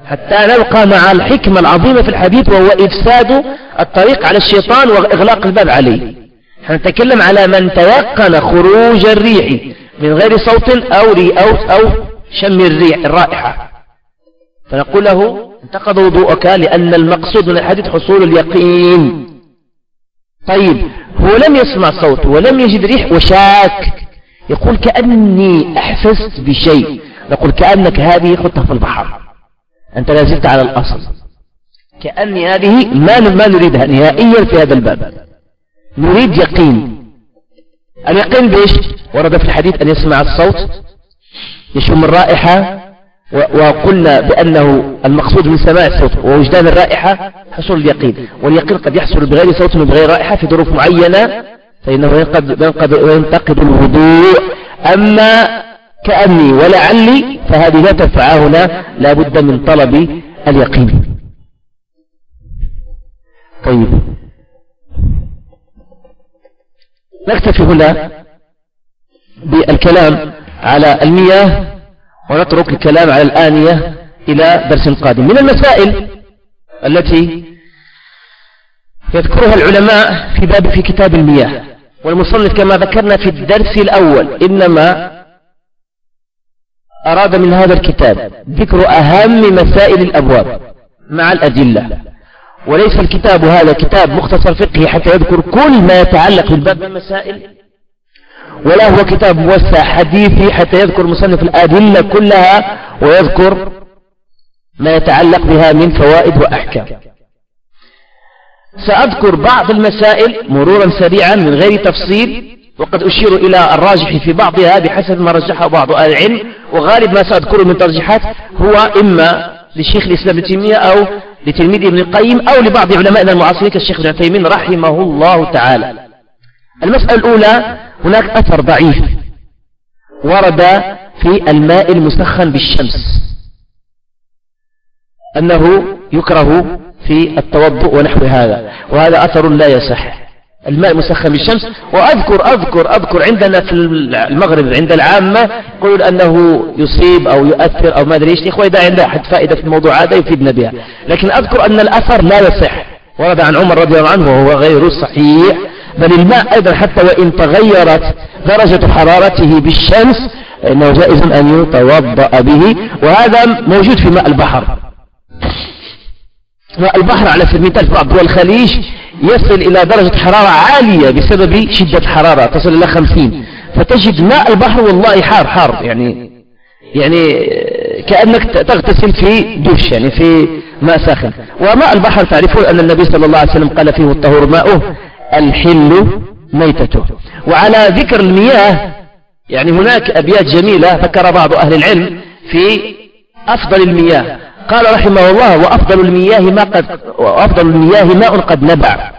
حتى نبقى مع الحكمة العظيمة في الحديث وهو إفساد الطريق على الشيطان وإغلاق الباب عليه. نتكلم على من تيقن خروج الريح من غير صوت أو أو, أو شم الريح الرائحة. فنقول له انتقض وضوءك لأن المقصود من الحديث حصول اليقين. طيب هو لم يسمع صوت ولم يجد ريح وشاك. يقول كأني أحسست بشيء. نقول كأنك هذه خطة في البحر. أنت لا زلت على الأصل. كأني هذه ما ما نريدها نهائيا في هذا الباب. نريد يقين. اليقين بإيش؟ ورد في الحديث أن يسمع الصوت. يشم الرائحة. وقلنا بأنه المقصود من سماع الصوت ووجدان الرائحة حصول اليقين. واليقين قد يحصل بغير صوت وبغير رائحة في ظروف معينة فإنه ينتقد الوضوء. أما كأني ولعلي فهذه لا تنفع هنا لا بد من طلب اليقين. طيب. نكتفي هنا بالكلام على المياه. ونترك الكلام على الآنية إلى درس قادم. من المسائل التي يذكرها العلماء في باب في كتاب المياه. والمصنف كما ذكرنا في الدرس الأول إنما أراد من هذا الكتاب ذكر أهم مسائل الأبواب مع الأدلة. وليس الكتاب هذا كتاب مختصر فقهي حتى يذكر كل ما يتعلق بالباب. من المسائل؟ ولا هو كتاب موسع حديثي حتى يذكر مصنف الأدلة كلها ويذكر ما يتعلق بها من فوائد وأحكام. سأذكر بعض المسائل مرورا سريعا من غير تفصيل وقد أشير إلى الراجح في بعضها بحسب ما رجحه بعض أهل العلم وغالب ما سأذكره من ترجيحات هو إما للشيخ الإسلام ابن تيمية أو لتلميذ ابن القيم أو لبعض علمائنا المعاصرين كالشيخ ابن رحمه الله تعالى. المسألة الأولى هناك أثر ضعيف ورد في الماء المسخن بالشمس أنه يكره في التوضؤ ونحو هذا وهذا أثر لا يصح. الماء مسخن بالشمس وأذكر أذكر أذكر عندنا في المغرب عند العامة يقول أنه يصيب أو يؤثر أو ما أدري إيش. إخوة إذا عنده أحد فائدة في الموضوع هذا يفيدنا بها. لكن أذكر أن الأثر لا يصح. ورد عن عمر رضي الله عنه وهو غير صحيح. بل الماء أيضا حتى وإن تغيرت درجة حرارته بالشمس إنه جائز أن يتوضأ به وهذا موجود في ماء البحر. ماء البحر على سبيل المثال في بعض دول الخليج يصل إلى درجة حرارة عالية بسبب شدة حرارة تصل إلى خمسين. فتجد ماء البحر والله حار حار يعني يعني كأنك تغتسل في دوش يعني في ماء ساخن. وماء البحر تعرفون أن النبي صلى الله عليه وسلم قال فيه الطهور ماؤه. الحل ميتته. وعلى ذكر المياه يعني هناك أبيات جميلة ذكر بعض أهل العلم في أفضل المياه. قال رحمه الله وأفضل المياه ما قد وأفضل المياه ماء قد نبع.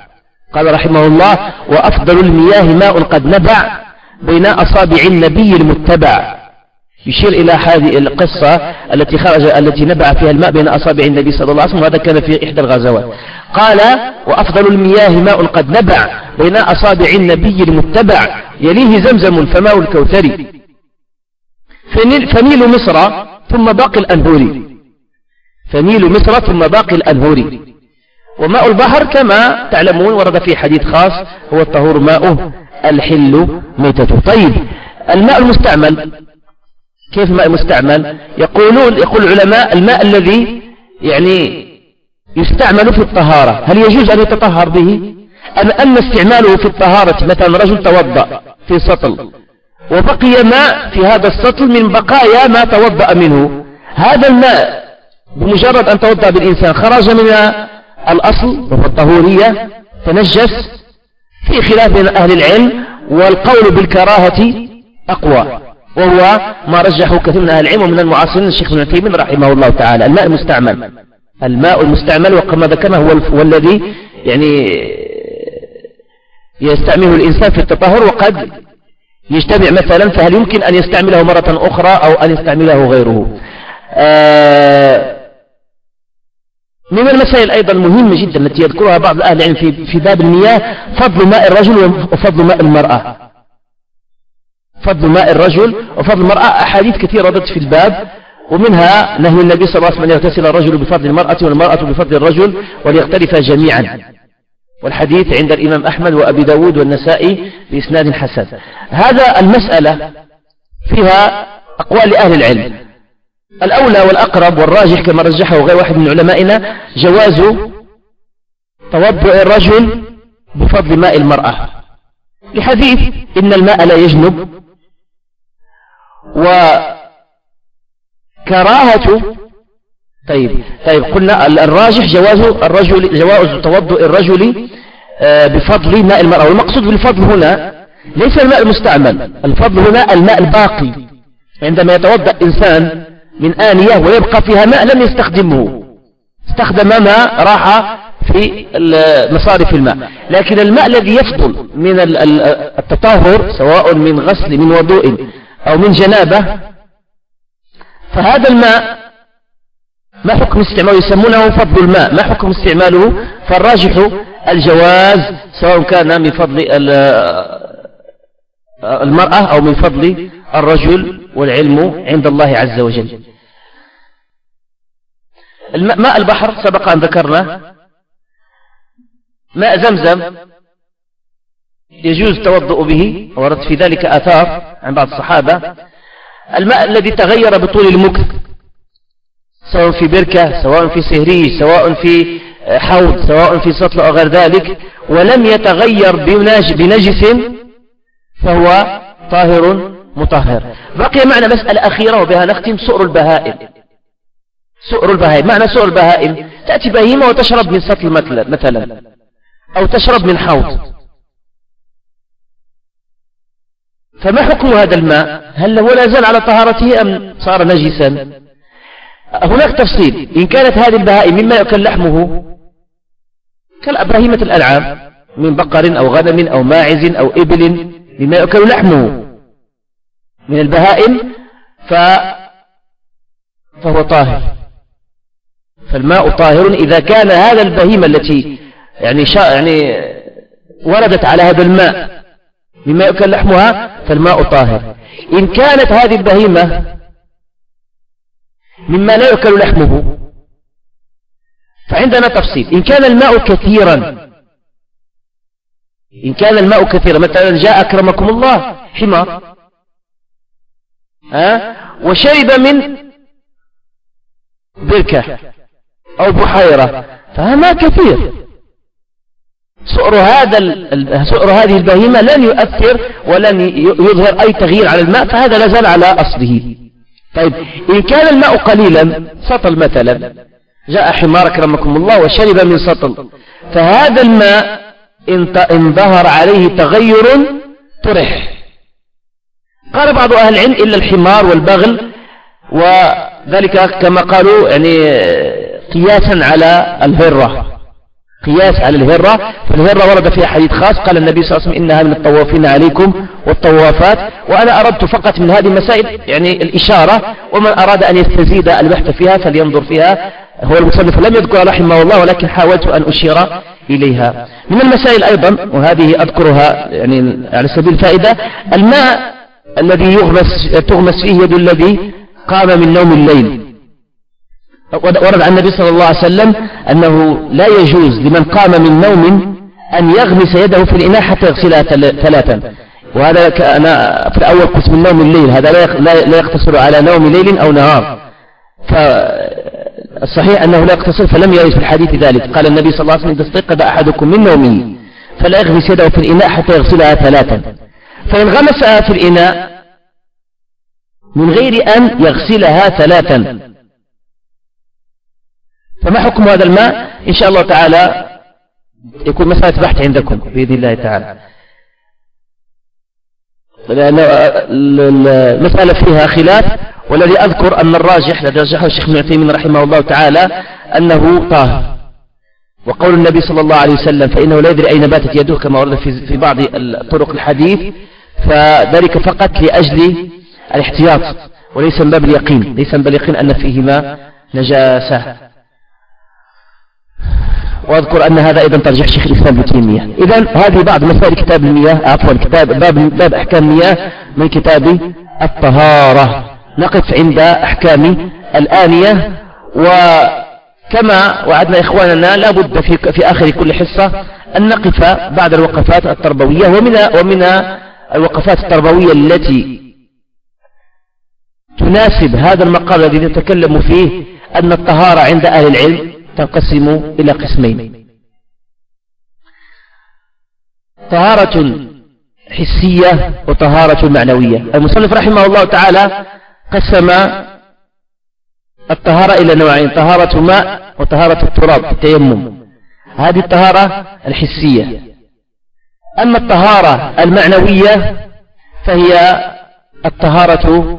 قال رحمه الله وأفضل المياه ماء قد نبع بين أصابع النبي المتبع. يشير إلى هذه القصة التي خرج التي نبع فيها الماء بين أصابع النبي صلى الله عليه وسلم وهذا كان في إحدى الغزوات. قال وأفضل المياه ماء قد نبع بين أصابع النبي المتبع يليه زمزم فماء الكوثري فنيل مصر ثم باقي الأنهوري. فنيل مصر ثم باقي الأنهوري. وماء البحر كما تعلمون ورد في حديث خاص هو الطهور ماؤه الحل ميتته طيب. الماء المستعمل كيف ماء مستعمل يقولون يقول العلماء الماء الذي يعني يستعمل في الطهارة هل يجوز أن يتطهر به؟ أم أن استعماله في الطهارة؟ مثلا رجل توضأ في سطل وبقي ماء في هذا السطل من بقايا ما توضأ منه. هذا الماء بمجرد أن توضأ بالإنسان خرج من الأصل وهو الطهورية تنجس في خلاف بين أهل العلم والقول بالكراهة أقوى. وهو ما رجحه كثير من أهل العلم ومن المعاصرين الشيخ ابن عثيمين رحمه الله تعالى. الماء المستعمل. الماء المستعمل وكما ذكرنا هو, الذي يعني يستعمله الإنسان في التطهر وقد يجتمع مثلا فهل يمكن أن يستعمله مرة أخرى أو أن يستعمله غيره؟ آه من المسائل أيضا المهمة جدا التي يذكرها بعض أهل العلم في, في باب المياه فضل ماء الرجل وفضل ماء المرأة. فضل ماء الرجل وفضل المرأة. أحاديث كثيرة ردت في الباب ومنها نهي النبي صلى الله عليه وسلم أن يغتسل الرجل بفضل المرأة والمرأة بفضل الرجل وليختلفا جميعا. والحديث عند الإمام أحمد وأبي داود والنسائي بإسناد حسن. هذا المسألة فيها أقوال أهل العلم. الأولى والأقرب والراجح كما رجحه غير واحد من علمائنا جواز توضؤ الرجل بفضل ماء المرأة. لحديث إن الماء لا يجنب وكراهة. طيب طيب قلنا الراجح جواز الرجل جواز توضؤ الرجل آه، بفضل ماء المرأة والمقصود بالفضل هنا ليس الماء المستعمل الفضل هنا الماء الباقي. عندما يتوضأ إنسان من آنية ويبقى فيها ماء لم يستخدمه استخدم ماء راح في مصارف الماء. لكن الماء الذي يفضل من التطهر سواء من غسل من وضوء أو من جنابة فهذا الماء ما حكم استعماله؟ يسمونه فضل الماء. ما حكم استعماله؟ فالراجح الجواز سواء كان من فضل المرأة أو من فضل الرجل والعلم عند الله عز وجل. ماء البحر سبق أن ذكرنا. ماء زمزم يجوز التوضؤ به ورد في ذلك آثار. عن بعض الصحابة الماء الذي تغير بطول المكث سواء في بركة سواء في سهري سواء في حوض سواء في سطل أو غير ذلك ولم يتغير بنجس فهو طاهر مطهر. بقي معنا مسألة أخيرة وبها نختم سؤر البهائم. سؤر البهائم. معنى سؤر البهائم تأتي بهيمة وتشرب من سطل مثلا أو تشرب من حوض. فما حكم هذا الماء؟ هل هو لا زال على طهارته أم صار نجسا؟ هناك تفصيل. إن كانت هذه البهائم مما يؤكل لحمه كالبهيمة الألعاب من بقر أو غنم أو ماعز أو إبل مما يؤكل لحمه. من البهائم ف... فهو طاهر. فالماء طاهر إذا كان هذا البهيمة التي يعني شا يعني وردت على هذا الماء. مما يؤكل لحمها فالماء طاهر. إن كانت هذه البهيمة مما لا يؤكل لحمه فعندنا تفصيل. إن كان الماء كثيرا إن كان الماء كثيرا مثلا جاء أكرمكم الله حمار ها؟ وشرب من بركة أو بحيرة فهذا ماء كثير. سؤر هذا سؤر هذه البهيمة لن يؤثر ولن يظهر أي تغيير على الماء فهذا لا زال على أصله. طيب إن كان الماء قليلا سطل مثلا جاء حمار كرمكم الله وشرب من سطل فهذا الماء إن ظهر عليه تغير طرح. قال بعض أهل العلم إلا الحمار والبغل وذلك كما قالوا يعني قياسا على الهرة. قياس على الهرة فالهرة ورد فيها حديث خاص قال النبي صلى الله عليه وسلم إنها من الطوافين عليكم والطوافات وأنا أردت فقط من هذه المسائل يعني الإشارة ومن أراد أن يستزيد البحث فيها فلينظر فيها هو المصنف لم يذكر رحمه الله ولكن حاولت أن أشير إليها. من المسائل أيضا وهذه أذكرها يعني على سبيل الفائدة الماء الذي يغمس تغمس فيه يد الذي قام من نوم الليل. ورد عن النبي صلى الله عليه وسلم أنه لا يجوز لمن قام من نوم أن يغمس يده في الإناء حتى يغسلها ثلاثا. وهذا كان في الأول قسم من نوم الليل هذا لا يقتصر على نوم ليل أو نهار. فالصحيح أنه لا يقتصر فلم يرد في الحديث ذلك. قال النبي صلى الله عليه وسلم إذا استيقظ أحدكم من نومه فلا يغمس يده في الإناء حتى يغسلها ثلاثا. فإن غمسها في الإناء من غير أن يغسلها ثلاثا. فما حكم هذا الماء؟ إن شاء الله تعالى يكون مسألة بحث عندكم بإذن الله تعالى. لأن المسألة فيها خلاف والذي أذكر أن الراجح الذي رجحه الشيخ ابن عثيمين رحمه الله تعالى أنه طاهر. وقول النبي صلى الله عليه وسلم فإنه لا يدري أين باتت يده كما ورد في بعض طرق الحديث فذلك فقط لأجل الاحتياط وليس من باب اليقين. ليس من باب اليقين أن فيهما نجاسة. واذكر أن هذا أيضا ترجح شيخ الإسلام ابن تيمية. اذا هذه بعض مسائل كتاب المياه عفوا كتاب باب باب أحكام المياه من كتاب الطهارة. نقف عند أحكام الآنية وكما وعدنا إخواننا لا بد في في آخر كل حصة أن نقف بعد الوقفات التربوية ومن ومن الوقفات التربوية التي تناسب هذا المقام الذي نتكلم فيه أن الطهارة عند أهل العلم تنقسم إلى قسمين. طهارة حسية وطهارة معنوية. المصنف رحمه الله تعالى قسم الطهارة إلى نوعين طهارة ماء وطهارة التراب التيمم. هذه الطهارة الحسية. أما الطهارة المعنوية فهي الطهارة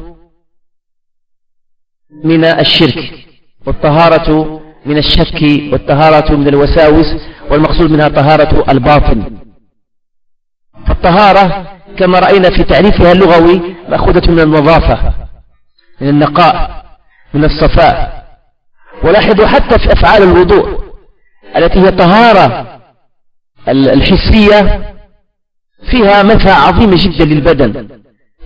من الشرك والطهارة من الشك والطهارة من الوساوس والمقصود منها طهارة الباطن. فالطهارة كما رأينا في تعريفها اللغوي مأخوذة من النظافة من النقاء من الصفاء. ولاحظوا حتى في أفعال الوضوء التي هي طهارة الحسية فيها منفعة عظيمة جدا للبدن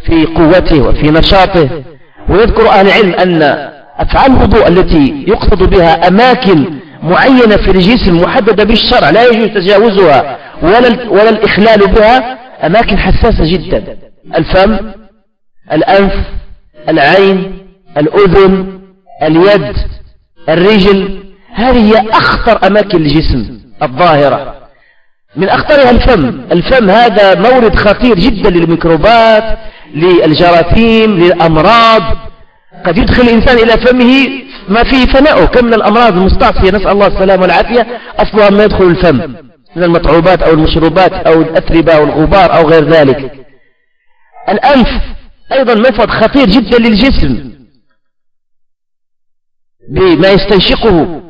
في قوته وفي نشاطه. ويذكر أهل العلم أن أفعال الوضوء التي يقصد بها أماكن معينة في الجسم محددة بالشرع لا يجوز تجاوزها ولا, ولا الإخلال بها أماكن حساسة جدا. الفم الأنف العين الأذن اليد الرجل هذه هي أخطر أماكن الجسم الظاهرة. من أخطرها الفم. الفم هذا مورد خطير جدا للميكروبات للجراثيم للأمراض. قد يدخل الإنسان إلى فمه ما فيه فناؤه. كم من الأمراض المستعصية؟ نسأل الله السلامة والعافية. أصلها ما يدخل الفم من المطعوبات أو المشروبات أو الأتربة أو الغبار أو غير ذلك. الأنف أيضا مفرد خطير جدا للجسم بما يستنشقه.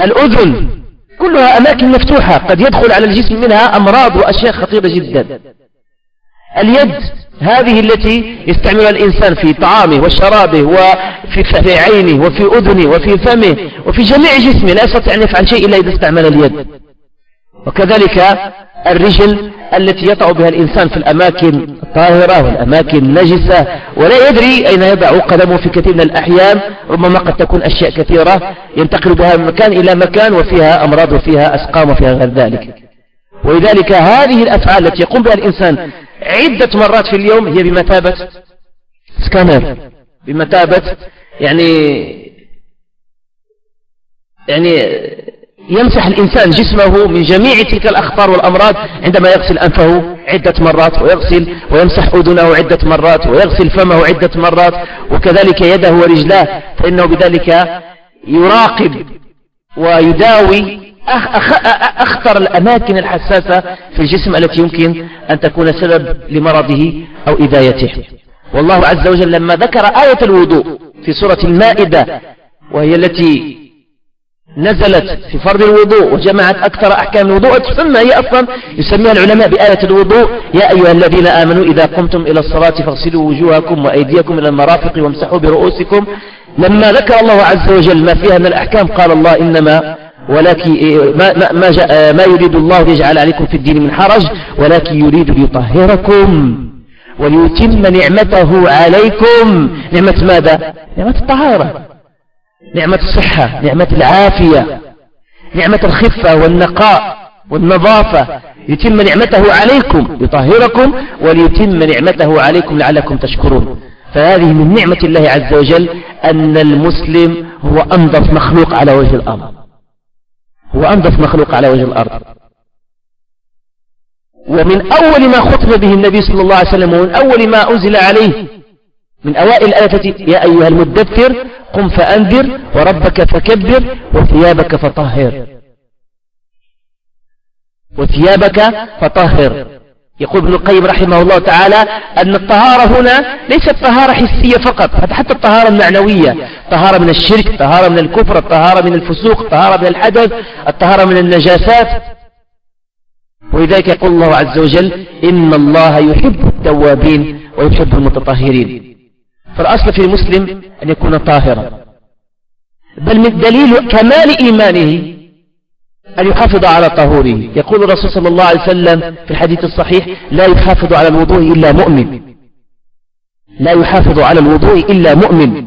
الأذن كلها أماكن مفتوحة قد يدخل على الجسم منها أمراض وأشياء خطيرة جدا. اليد هذه التي يستعملها الإنسان في طعامه وشرابه وفي عينه وفي أذنه وفي فمه وفي جميع جسمه لا يستطيع أن يفعل شيء إلا إذا استعمل اليد. وكذلك الرجل التي يطع بها الإنسان في الأماكن الطاهرة والأماكن النجسة ولا يدري أين يضع قدمه في كثير من الأحيان ربما قد تكون أشياء كثيرة ينتقل بها من مكان إلى مكان وفيها أمراض وفيها أسقام وفيها غير ذلك. ولذلك هذه الأفعال التي يقوم بها الإنسان عدة مرات في اليوم هي بمثابة سكانر. بمثابة يعني يعني يمسح الإنسان جسمه من جميع تلك الأخطار والأمراض عندما يغسل أنفه عدة مرات ويغسل ويمسح أذنه عدة مرات ويغسل فمه عدة مرات وكذلك يده ورجلاه فإنه بذلك يراقب ويداوي أخطر الأماكن الحساسة في الجسم التي يمكن أن تكون سبب لمرضه أو إذايته. والله عز وجل لما ذكر آية الوضوء في سورة المائدة وهي التي نزلت في فرض الوضوء وجمعت أكثر أحكام الوضوء تسمى هي أصلا يسميها العلماء بآية الوضوء يا أيها الذين آمنوا إذا قمتم إلى الصلاة فاغسلوا وجوهكم وأيديكم إلى المرافق وامسحوا برؤوسكم. لما ذكر الله عز وجل ما فيها من الأحكام قال الله إنما ولكن ما, ما, ما, يريد الله يجعل عليكم في الدين من حرج ولكن يريد ليطهركم وليتم نعمته عليكم. نعمة ماذا؟ نعمة الطهارة نعمة الصحة نعمة العافية نعمة الخفة والنقاء والنظافة. يتم نعمته عليكم يطهركم وليتم نعمته عليكم لعلكم تشكرون. فهذه من نعمة الله عز وجل أن المسلم هو أنظف مخلوق على وجه الأرض هو أنظف مخلوق على وجه الأرض. ومن أول ما خطب به النبي صلى الله عليه وسلم ومن أول ما أنزل عليه من أوائل الآية يا أيها المدثر قم فأنذر وربك فكبر وثيابك فطهر. وثيابك فطهر. يقول ابن القيم رحمه الله تعالى أن الطهارة هنا ليست طهارة حسية فقط حتى الطهارة المعنوية طهارة من الشرك طهارة من الكفر الطهارة من الفسوق طهارة من الحدث الطهارة من النجاسات. ولذلك يقول الله عز وجل إن الله يحب التوابين ويحب المتطهرين. فالأصل في المسلم أن يكون طاهرا. بل من دليل كمال إيمانه أن يحافظ على طهوره. يقول الرسول صلى الله عليه وسلم في الحديث الصحيح لا يحافظ على الوضوء إلا مؤمن. لا يحافظ على الوضوء إلا مؤمن.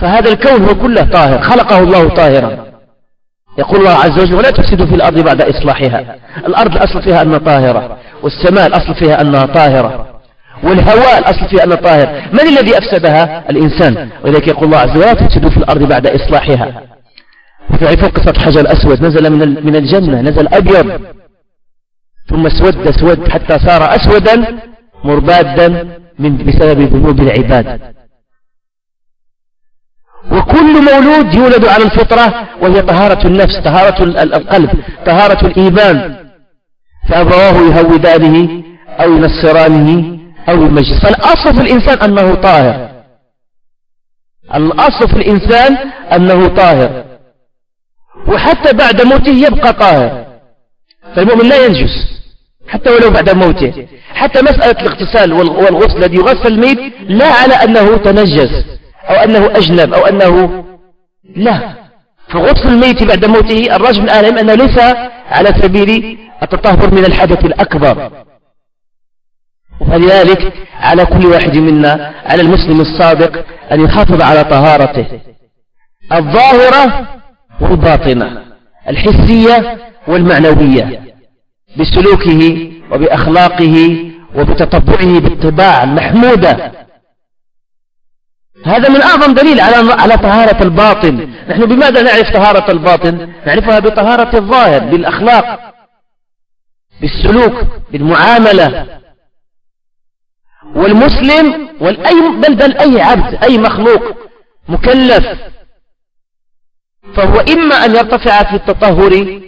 فهذا الكون هو كله طاهر. خلقه الله طاهرا. يقول الله عز وجل ولا تفسدوا في الأرض بعد إصلاحها. الأرض الأصل فيها أنها طاهرة. والسماء الأصل فيها أنها طاهرة. والهواء الأصل فيها أنه طاهر من الذي أفسدها؟ الإنسان. ولذلك يقول الله عز وجل لا تفسدوا في الأرض بعد إصلاحها. وتعرفون قصة الحجر الأسود نزل من من الجنة نزل أبيض. ثم اسود اسود حتى صار أسودا مربادا من بسبب ذنوب العباد. وكل مولود يولد على الفطرة وهي طهارة النفس طهارة القلب طهارة الإيمان. فأبواه يهودانه أو ينصرانه أو يمجس فالأصل في الإنسان أنه طاهر. الأصل في الإنسان أنه طاهر. وحتى بعد موته يبقى طاهر. فالمؤمن لا ينجس حتى ولو بعد موته. حتى مسألة الاغتسال والغسل الذي يغسل الميت لا على أنه تنجس أو أنه أجنب أو أنه لا. فغسل الميت بعد موته الرجل من أهلهم أنه ليس على سبيل التطهر من الحدث الأكبر. ولذلك على كل واحد منا على المسلم الصادق أن يحافظ على طهارته. الظاهرة والباطنة الحسية والمعنوية بسلوكه وبأخلاقه وبتطبعه بالطباع المحمودة هذا من أعظم دليل على على طهارة الباطن. نحن بماذا نعرف طهارة الباطن؟ نعرفها بطهارة الظاهر بالأخلاق بالسلوك بالمعاملة. والمسلم والأي بل بل أي عبد أي مخلوق مكلف فهو إما أن يرتفع في التطهر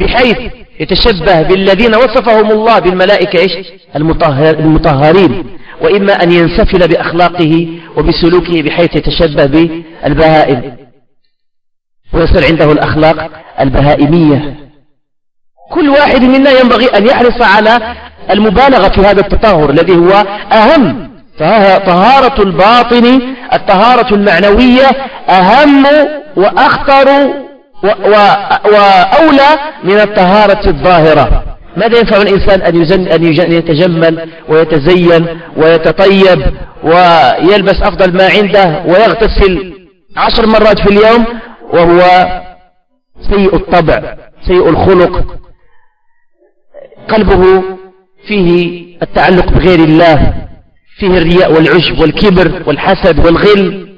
بحيث يتشبه بالذين وصفهم الله بالملائكة إيش؟ المطهر المطهرين وإما أن ينسفل بأخلاقه وبسلوكه بحيث يتشبه بالبهائم. ويصير عنده الأخلاق البهائمية. كل واحد منا ينبغي أن يحرص على المبالغة في هذا التطهر الذي هو أهم. طهارة الباطن الطهارة المعنوية أهم وأخطر وأولى من الطهارة الظاهرة. ماذا ينفع الإنسان أن, يزن أن يتجمل ويتزين ويتطيب ويلبس أفضل ما عنده ويغتسل عشر مرات في اليوم وهو سيء الطبع سيء الخلق. قلبه فيه التعلق بغير الله. فيه الرياء والعجب والكبر والحسد والغل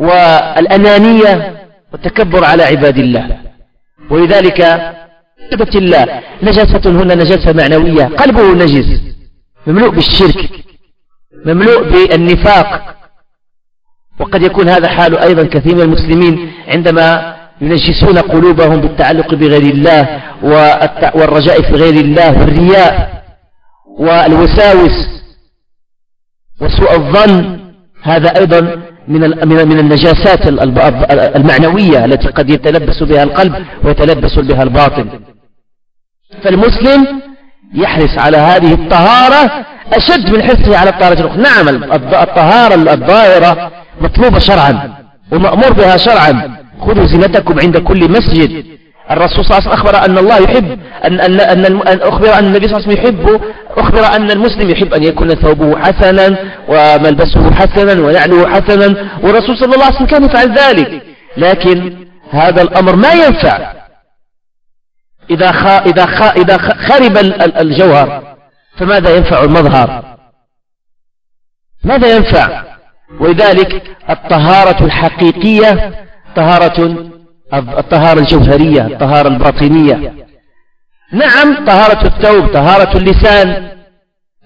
والأنانية والتكبر على عباد الله. ولذلك عبادة الله نجاسة هنا نجاسة معنوية قلبه نجس مملوء بالشرك مملوء بالنفاق. وقد يكون هذا حال أيضا كثير من المسلمين عندما ينجسون قلوبهم بالتعلق بغير الله والرجاء في غير الله والرياء والوساوس. وسوء الظن هذا أيضا من من النجاسات المعنوية التي قد يتلبس بها القلب ويتلبس بها الباطن. فالمسلم يحرص على هذه الطهارة أشد من حرصه على الطهارة الأخرى. نعم الطهارة الظاهرة مطلوبة شرعا ومأمور بها شرعا. خذوا زينتكم عند كل مسجد. الرسول صلى الله عليه وسلم أخبر أن الله يحب أن, أن, أن, أخبر أن النبي صلى الله عليه وسلم يحب أخبر أن المسلم يحب أن يكون ثوبه حسنا وملبسه حسنا ونعله حسنا والرسول صلى الله عليه وسلم كان يفعل ذلك. لكن هذا الأمر ما ينفع. إذا خ... إذا خ... إذا خرب الجوهر فماذا ينفع المظهر؟ ماذا ينفع؟ ولذلك الطهارة الحقيقية طهارة الطهارة الجوهرية الطهارة الباطنية. نعم طهارة الثوب طهارة اللسان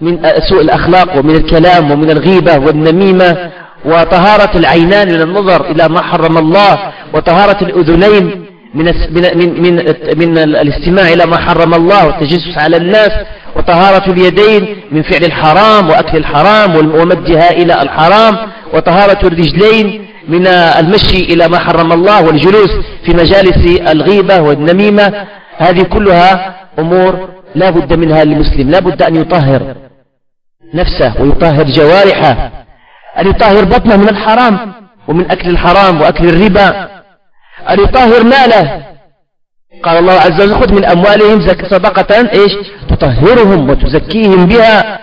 من سوء الأخلاق ومن الكلام ومن الغيبة والنميمة وطهارة العينان من النظر إلى ما حرم الله وطهارة الأذنين من من من من الاستماع إلى ما حرم الله والتجسس على الناس وطهارة اليدين من فعل الحرام وأكل الحرام ومدها إلى الحرام وطهارة الرجلين من المشي إلى ما حرم الله والجلوس في مجالس الغيبة والنميمة. هذه كلها أمور لا بد منها للمسلم. لا بد أن يطهر نفسه ويطهر جوارحه. أن يطهر بطنه من الحرام ومن أكل الحرام وأكل الربا. أن يطهر ماله. قال الله عز وجل خذ من أموالهم صدقة إيش؟ تطهرهم وتزكيهم بها.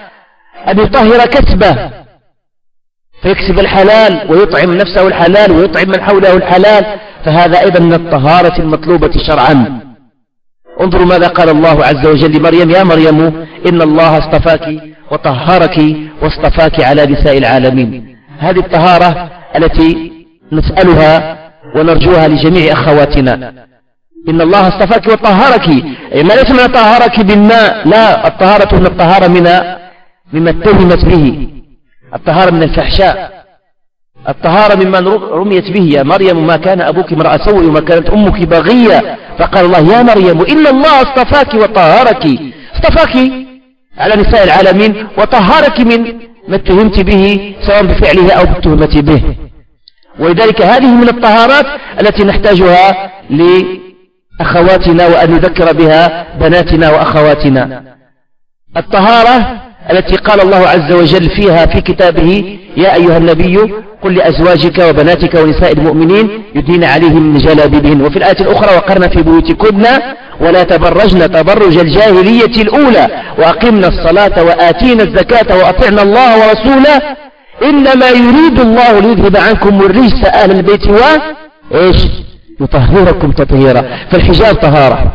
أن يطهر كسبه. فيكسب الحلال ويطعم نفسه الحلال ويطعم من حوله الحلال فهذا أيضا من الطهارة المطلوبة شرعا. انظروا ماذا قال الله عز وجل لمريم يا مريم إن الله اصطفاك وطهرك واصطفاك على نساء العالمين. هذه الطهارة التي نسألها ونرجوها لجميع أخواتنا. إن الله اصطفاك وطهرك ما ليس من طهرك بالماء لا الطهارة من الطهارة من مما اتهمت به. الطهارة من الفحشاء. الطهارة مما رميت به يا مريم ما كان أبوك امرأة سوء وما كانت أمك بغية. فقال الله يا مريم إن الله اصطفاك وطهرك. اصطفاك على نساء العالمين وطهرك من ما اتهمت به سواء بفعله أو بالتهمة به. ولذلك هذه من الطهارات التي نحتاجها لأخواتنا وأن نذكر بها بناتنا وأخواتنا. الطهارة التي قال الله عز وجل فيها في كتابه يا أيها النبي قل لأزواجك وبناتك ونساء المؤمنين يدين عليهم من جلابيبهن. وفي الآية الأخرى وقرن في بيوتكن ولا تبرجن تبرج الجاهلية الأولى. وأقمنا الصلاة وآتينا الزكاة وأطعنا الله ورسوله. إنما يريد الله ليذهب عنكم الرجس أهل البيت و إيش؟ يطهركم تطهيرا. فالحجاب طهارة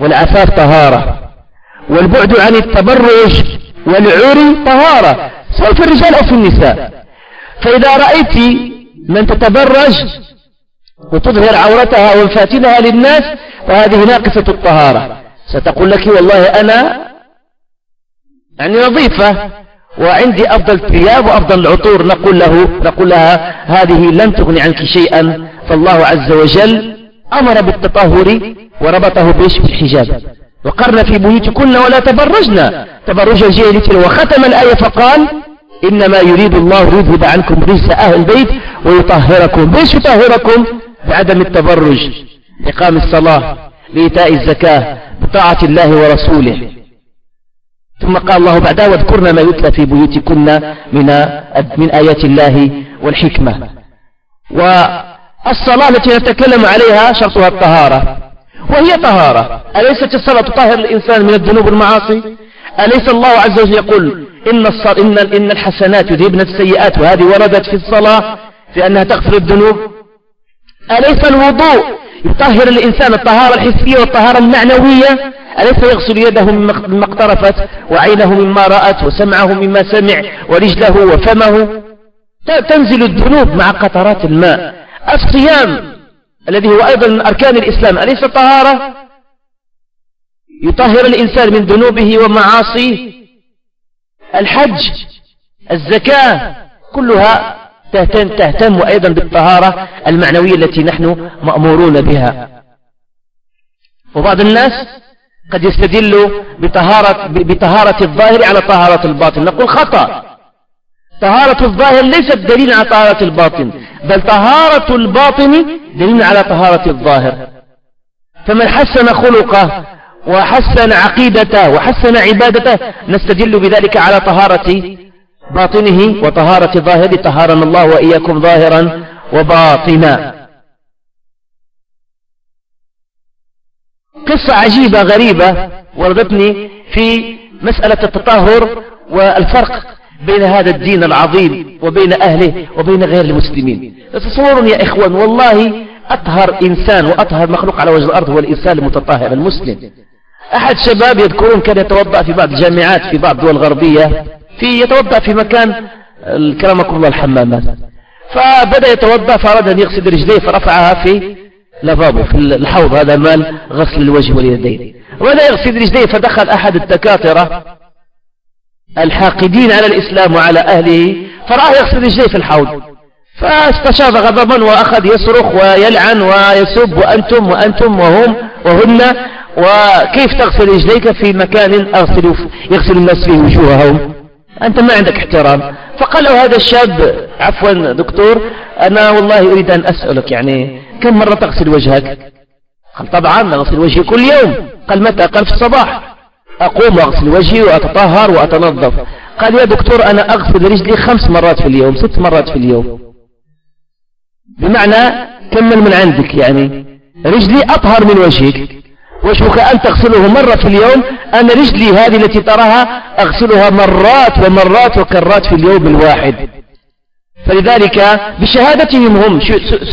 والعفاف طهارة والبعد عن التبرج والعري طهارة سواء في الرجال أو في النساء. فإذا رأيت من تتبرج وتظهر عورتها وانفاتنها للناس فهذه ناقصة الطهارة. ستقول لك والله أنا يعني نظيفة وعندي أفضل ثياب وأفضل العطور نقول له نقول لها هذه لن تغني عنك شيئا. فالله عز وجل أمر بالتطهر وربطه بإيش؟ بالحجاب. وقرن في بيوتكن ولا تبرجنا. تبرج الجاهلية وختم الآية فقال إنما يريد الله يذهب عنكم رجس أهل البيت ويطهركم. ليش يطهركم؟ بعدم التبرج إقام الصلاة لإيتاء الزكاة بطاعة الله ورسوله. ثم قال الله بعدها واذكرنا ما يتلى في بيوتكن من من آيات الله والحكمة. والصلاة التي نتكلم عليها شرطها الطهارة. وهي طهارة. أليست الصلاة تطهر الإنسان من الذنوب والمعاصي؟ أليس الله عز وجل يقول إن, إن, إن الحسنات يذهبن السيئات وهذه وردت في الصلاة في أنها تغفر الذنوب؟ أليس الوضوء يطهر الإنسان الطهارة الحسية والطهارة المعنوية؟ أليس يغسل يده مما اقترفت وعينه مما رأت وسمعه مما سمع ورجله وفمه؟ تنزل الذنوب مع قطرات الماء. الصيام الذي هو أيضا من أركان الإسلام. أليس طهارة؟ يطهر الإنسان من ذنوبه ومعاصيه. الحج الزكاة كلها تهتم, تهتم أيضا بالطهارة المعنوية التي نحن مأمورون بها. وبعض الناس قد يستدل بطهارة, بطهارة الظاهر على طهارة الباطن. نقول خطأ. طهارة الظاهر ليست دليل على طهارة الباطن بل طهارة الباطن دليل على طهارة الظاهر. فمن حسن خلقه وحسن عقيدته وحسن عبادته نستدل بذلك على طهارة باطنه وطهارة ظاهره. طهارنا الله وإياكم ظاهرا وباطنا. قصة عجيبة غريبة وردتني في مسألة التطهر والفرق. بين هذا الدين العظيم وبين أهله وبين غير المسلمين. تصوروا يا إخوان والله أطهر إنسان وأطهر مخلوق على وجه الأرض هو الإنسان المتطهر المسلم. أحد شباب يذكرون كان يتوضأ في بعض الجامعات في بعض الدول الغربية في يتوضأ في مكان كرمكم الله الحمامات فبدأ يتوضأ فأراد أن يغسل رجليه فرفعها في لفابه في الحوض هذا مال غسل الوجه واليدين. وبدأ يغسل رجليه فدخل أحد التكاثرة الحاقدين على الإسلام وعلى أهله فرآه يغسل رجليه في الحوض. فاستشاف غضبا وأخذ يصرخ ويلعن ويسب وأنتم وأنتم وهم وهن وكيف تغسل رجليك في مكان أغسل يغسل الناس فيه وجوههم؟ أنت ما عندك احترام. فقال له هذا الشاب عفوا دكتور أنا والله أريد أن أسألك يعني كم مرة تغسل وجهك؟ قال طبعا أغسل وجهي كل يوم. قال متى؟ قال في الصباح. أقوم وأغسل وجهي وأتطهر وأتنظف. قال يا دكتور أنا أغسل رجلي خمس مرات في اليوم ست مرات في اليوم. بمعنى كمل من عندك يعني. رجلي أطهر من وجهك. وجهك أن تغسله مرة في اليوم أنا رجلي هذه التي تراها أغسلها مرات ومرات وكرات في اليوم الواحد. فلذلك بشهادتهم هم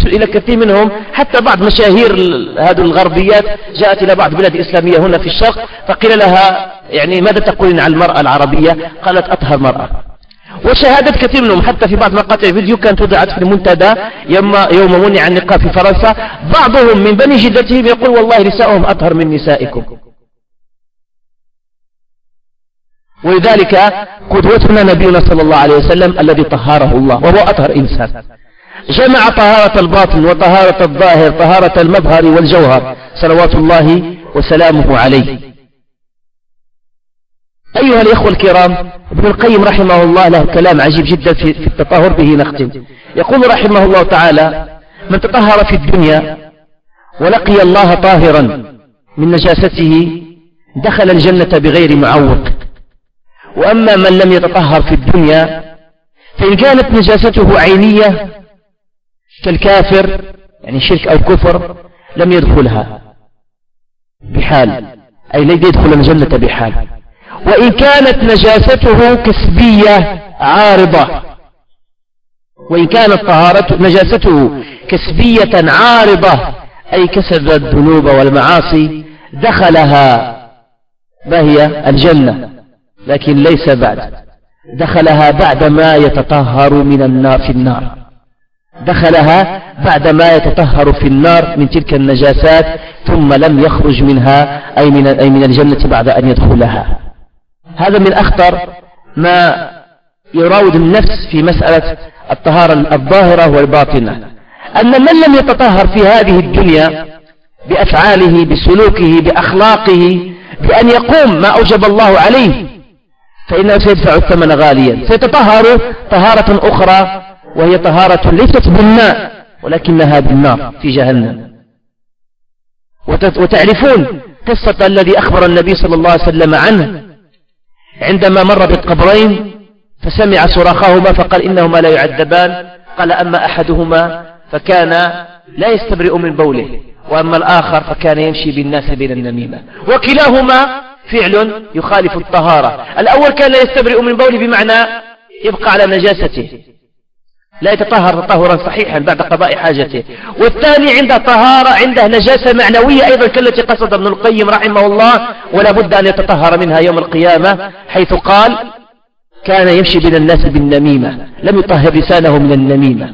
سئل كثير منهم حتى بعض مشاهير هذه الغربيات جاءت إلى بعض البلاد الإسلامية هنا في الشرق فقيل لها يعني ماذا تقولين عن المرأة العربية؟ قالت أطهر مرأة. وشهادة كثير منهم حتى في بعض مقاطع الفيديو كانت وضعت في المنتدى يوم, يوم منع النقاب في فرنسا بعضهم من بني جدتهم يقول والله نساؤهم أطهر من نسائكم. ولذلك قدوتنا نبينا صلى الله عليه وسلم الذي طهره الله وهو أطهر إنسان. جمع طهارة الباطن وطهارة الظاهر طهارة المظهر والجوهر صلوات الله وسلامه عليه. أيها الإخوة الكرام ابن القيم رحمه الله له كلام عجيب جدا في التطهر به نختم. يقول رحمه الله تعالى من تطهر في الدنيا ولقي الله طاهرا من نجاسته دخل الجنة بغير معوق. وأما من لم يتطهر في الدنيا فإن كانت نجاسته عينية كالكافر يعني شرك أو كفر لم يدخلها بحال أي لن يدخل الجنة بحال. وإن كانت نجاسته كسبية عارضة. وإن كانت طهارته نجاسته كسبية عارضة أي كسب الذنوب والمعاصي دخلها ما هي؟ الجنة. لكن ليس بعد. دخلها بعدما يتطهر من النار في النار. دخلها بعدما يتطهر في النار من تلك النجاسات ثم لم يخرج منها أي من, أي من الجنة بعد أن يدخلها. هذا من أخطر ما يراود النفس في مسألة الطهارة الظاهرة والباطنة. أن من لم يتطهر في هذه الدنيا بأفعاله بسلوكه بأخلاقه بأن يقوم ما أوجب الله عليه فإنه سيدفع الثمن غاليا. سيتطهر طهارة أخرى وهي طهارة ليست بالماء ولكنها بالنار في جهنم. وتعرفون قصة الذي أخبر النبي صلى الله عليه وسلم عنه. عندما مر بالقبرين فسمع صراخهما فقال إنهما لا يعذبان. قال أما أحدهما فكان لا يستبرئ من بوله وأما الآخر فكان يمشي بالناس بين النميمة. وكلاهما فعل يخالف الطهارة. الأول كان لا يستبرئ من بوله بمعنى يبقى على نجاسته. لا يتطهر تطهرا صحيحا بعد قضاء حاجته. والثاني عنده طهارة عنده نجاسة معنوية أيضا كالتي قصد ابن القيم رحمه الله ولا بد أن يتطهر منها يوم القيامة حيث قال كان يمشي بين الناس بالنميمة لم يطهر لسانه من النميمة.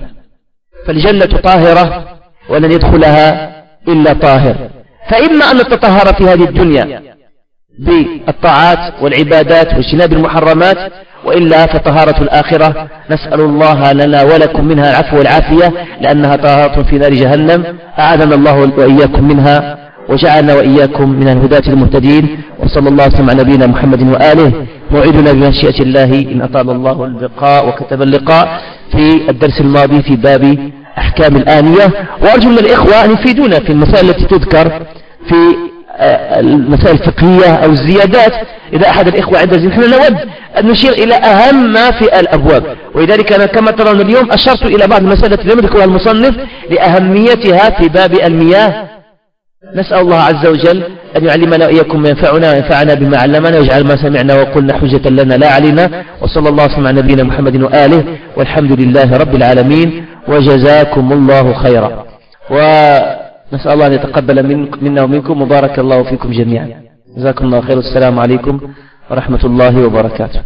فالجنة طاهرة ولن يدخلها إلا طاهر. فإما أن نتطهر في هذه الدنيا بالطاعات والعبادات واجتناب المحرمات وإلا فطهارة الآخرة. نسأل الله لنا ولكم منها العفو والعافية لأنها طهارة في نار جهنم. أعاذنا الله وإياكم منها وجعلنا وإياكم من الهداة المهتدين. وصلى الله وسلم على نبينا محمد وآله. موعدنا بمشيئة الله. إن أطال الله اللقاء وكتب اللقاء في الدرس الماضي في باب أحكام الآنية. وأرجو من الإخوة أن يفيدونا في المسائل التي تذكر في المسائل الفقهية أو الزيادات إذا أحد الإخوة عنده زيادة نحن نود أن نشير إلى أهم ما في الأبواب. ولذلك أنا كما ترون اليوم أشرت إلى بعض المسائل التي لم يذكرها المصنف لأهميتها في باب المياه. نسأل الله عز وجل أن يعلمنا وإياكم ما ينفعنا وينفعنا بما علمنا ويجعل ما سمعنا وقلنا حجة لنا لا علينا. وصلى الله وسلم على نبينا محمد وآله والحمد لله رب العالمين وجزاكم الله خيرا. و نسأل الله أن يتقبل منا ومنكم وبارك الله فيكم جميعا. جزاكم الله خير. والسلام عليكم ورحمة الله وبركاته.